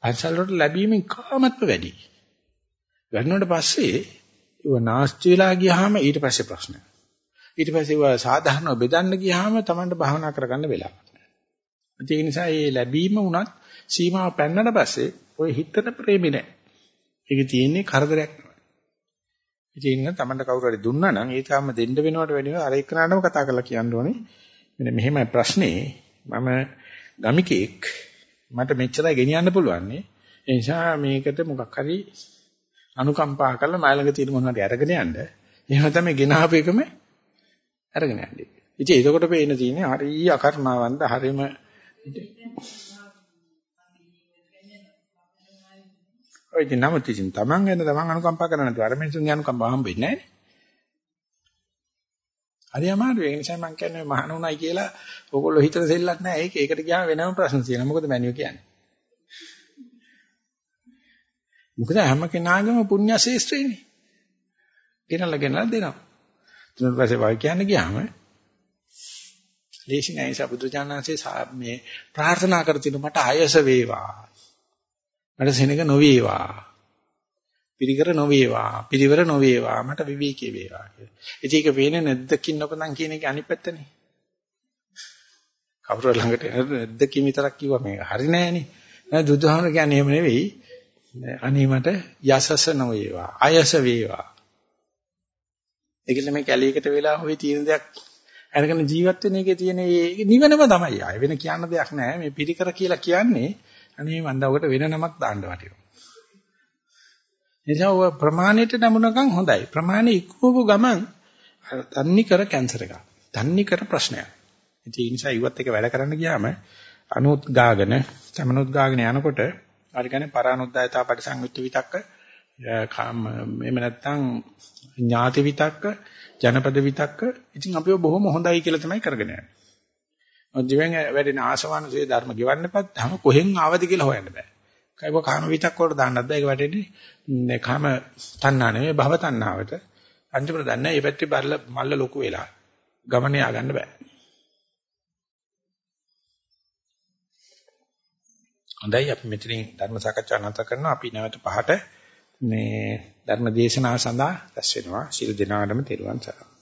පන්සල් වලට ලැබීමෙන් කාමත්ම වැඩි. වැඩනට පස්සේ ඒව නාස්ති වෙලා ගියාම ඊට පස්සේ ප්‍රශ්නයක්. ඊට පස්සේ ඒවා සාධාරණව බෙදන්න ගියාම Tamanට භාවනා කරගන්න වෙලාවක් නැහැ. ඒ නිසා මේ ලැබීම උනත් සීමාව පැන්නට පස්සේ ඔය හිතන ප්‍රේමේ නැහැ. ඒක තියෙන්නේ කරදරයක් නෙවෙයි. ඉතින් ඒක Tamanට කවුරු හරි දුන්නා නම් ඒ තාම දෙන්න වෙනවට වැඩිව අර එක්කනටම කතා කරලා කියන්න ඕනේ. මෙන්න මෙහෙමයි ප්‍රශ්නේ. මම ගමිකෙක් මට මෙච්චරයි ගෙනියන්න පුළුවන්. ඒ නිසා මේකට මොකක් හරි අනුකම්පා කරලා මයිලඟ තියෙන මොනවද අරගෙන යන්න. එහෙම තමයි ගෙනාපු එකම අරගෙන යන්නේ. ඉතින් එතකොට පේන තියෙන්නේ හරිය අකර්ණාවන්ත හරීම ඔය ඉතින් නමුත් ඉතින් Taman ගැන Taman අනුකම්පා කරන්නේ නැතුව අර මිනිසුන්ගේ අනුකම්පා හම්බෙන්නේ නැහැ. හරි අමාරු ඒ නිසා මම කියන්නේ මහාන උනායි කියලා ඕගොල්ලෝ හිතන සෙල්ලක් නැහැ. ඒක ඒකට ගියාම වෙනම ප්‍රශ්න තියෙනවා. මොකද මැනියෝ කියන්නේ. මොකද හැම කෙනාගේම පුණ්‍ය ශේෂ්ත්‍රේනේ. ගෙනල්ලා ගෙනල්ලා දෙනවා. ඊට පස්සේ වයි කියන්න ගියාම ලේසි නෑ සබුදුචානන්සේ මේ ප්‍රාර්ථනා කර තිනු මට ආයස වේවා. මට සෙනඟ නොවේවා. පිරිකර නොවේවා. පිරිවර නොවේවා. මට විවේකී වේවා කියලා. ඉතින් ඒක වෙන්නේ නැද්දකින් ඔබනම් කියන එක අනිත් පැත්තනේ. කවුරු ළඟට නැද්දකින් විතරක් කිව්වා මේක හරි නෑනේ. නෑ බුදුහාමර කියන්නේ එහෙම නෙවෙයි. අනේ මට යසස නොවේවා. අයස වේවා. ඒකල මේ කැලේකට වෙලා ওই තියෙන දෙයක් අරගෙන ජීවත් වෙන එකේ තියෙන නිවනම තමයි. ආය වෙන කියන්න දෙයක් නැහැ. මේ පිරිකර කියලා කියන්නේ අනේ මන්දවකට වෙන නමක් දාන්න වටිනවා. එනිසා ඔය ප්‍රමාණයට නමුනකම් හොඳයි. ප්‍රමාණය ඉක්මවපු ගමන් තන්නි කර කැන්සර් එකක්. තන්නි කර ප්‍රශ්නයක්. ඉතින් ඒ නිසා ඉවත් එක වැඩ කරන්න ගියාම අනුත් ගාගෙන, සමනුත් ගාගෙන යනකොට හරි කියන්නේ පරානුද්යතා පරිසංයුක්ත විතක්ක එහෙම නැත්නම් ඥාති විතක්ක ජනපද විතක්ක ඉතින් අපිව බොහොම හොඳයි කියලා තමයි කරගෙන යන්නේ. ජීවෙන් වැඩෙන ආශාවන්සේ ධර්ම ගෙවන්නපත් තම කොහෙන් ආවද කියලා හොයන්න බෑ. කයිව කාම විතක්ක වලට දාන්නත් බෑ. ඒක වැටෙන්නේ කාම තණ්හා නෙවෙයි භව තණ්හාවට. අන්තිමට දන්නේ මේ පැත්තේ බල්ල මල්ල ලොකු වෙලා ගමනේ ආගන්න බෑ. හොඳයි අපි මෙතනින් ධර්ම සාකච්ඡා නැවත කරනවා. අපි නැවත පහට මේ ධර්ම දේශනාව සඳහා රැස් වෙනවා. ශිරු දිනාඩම තෙරුවන් සරණයි.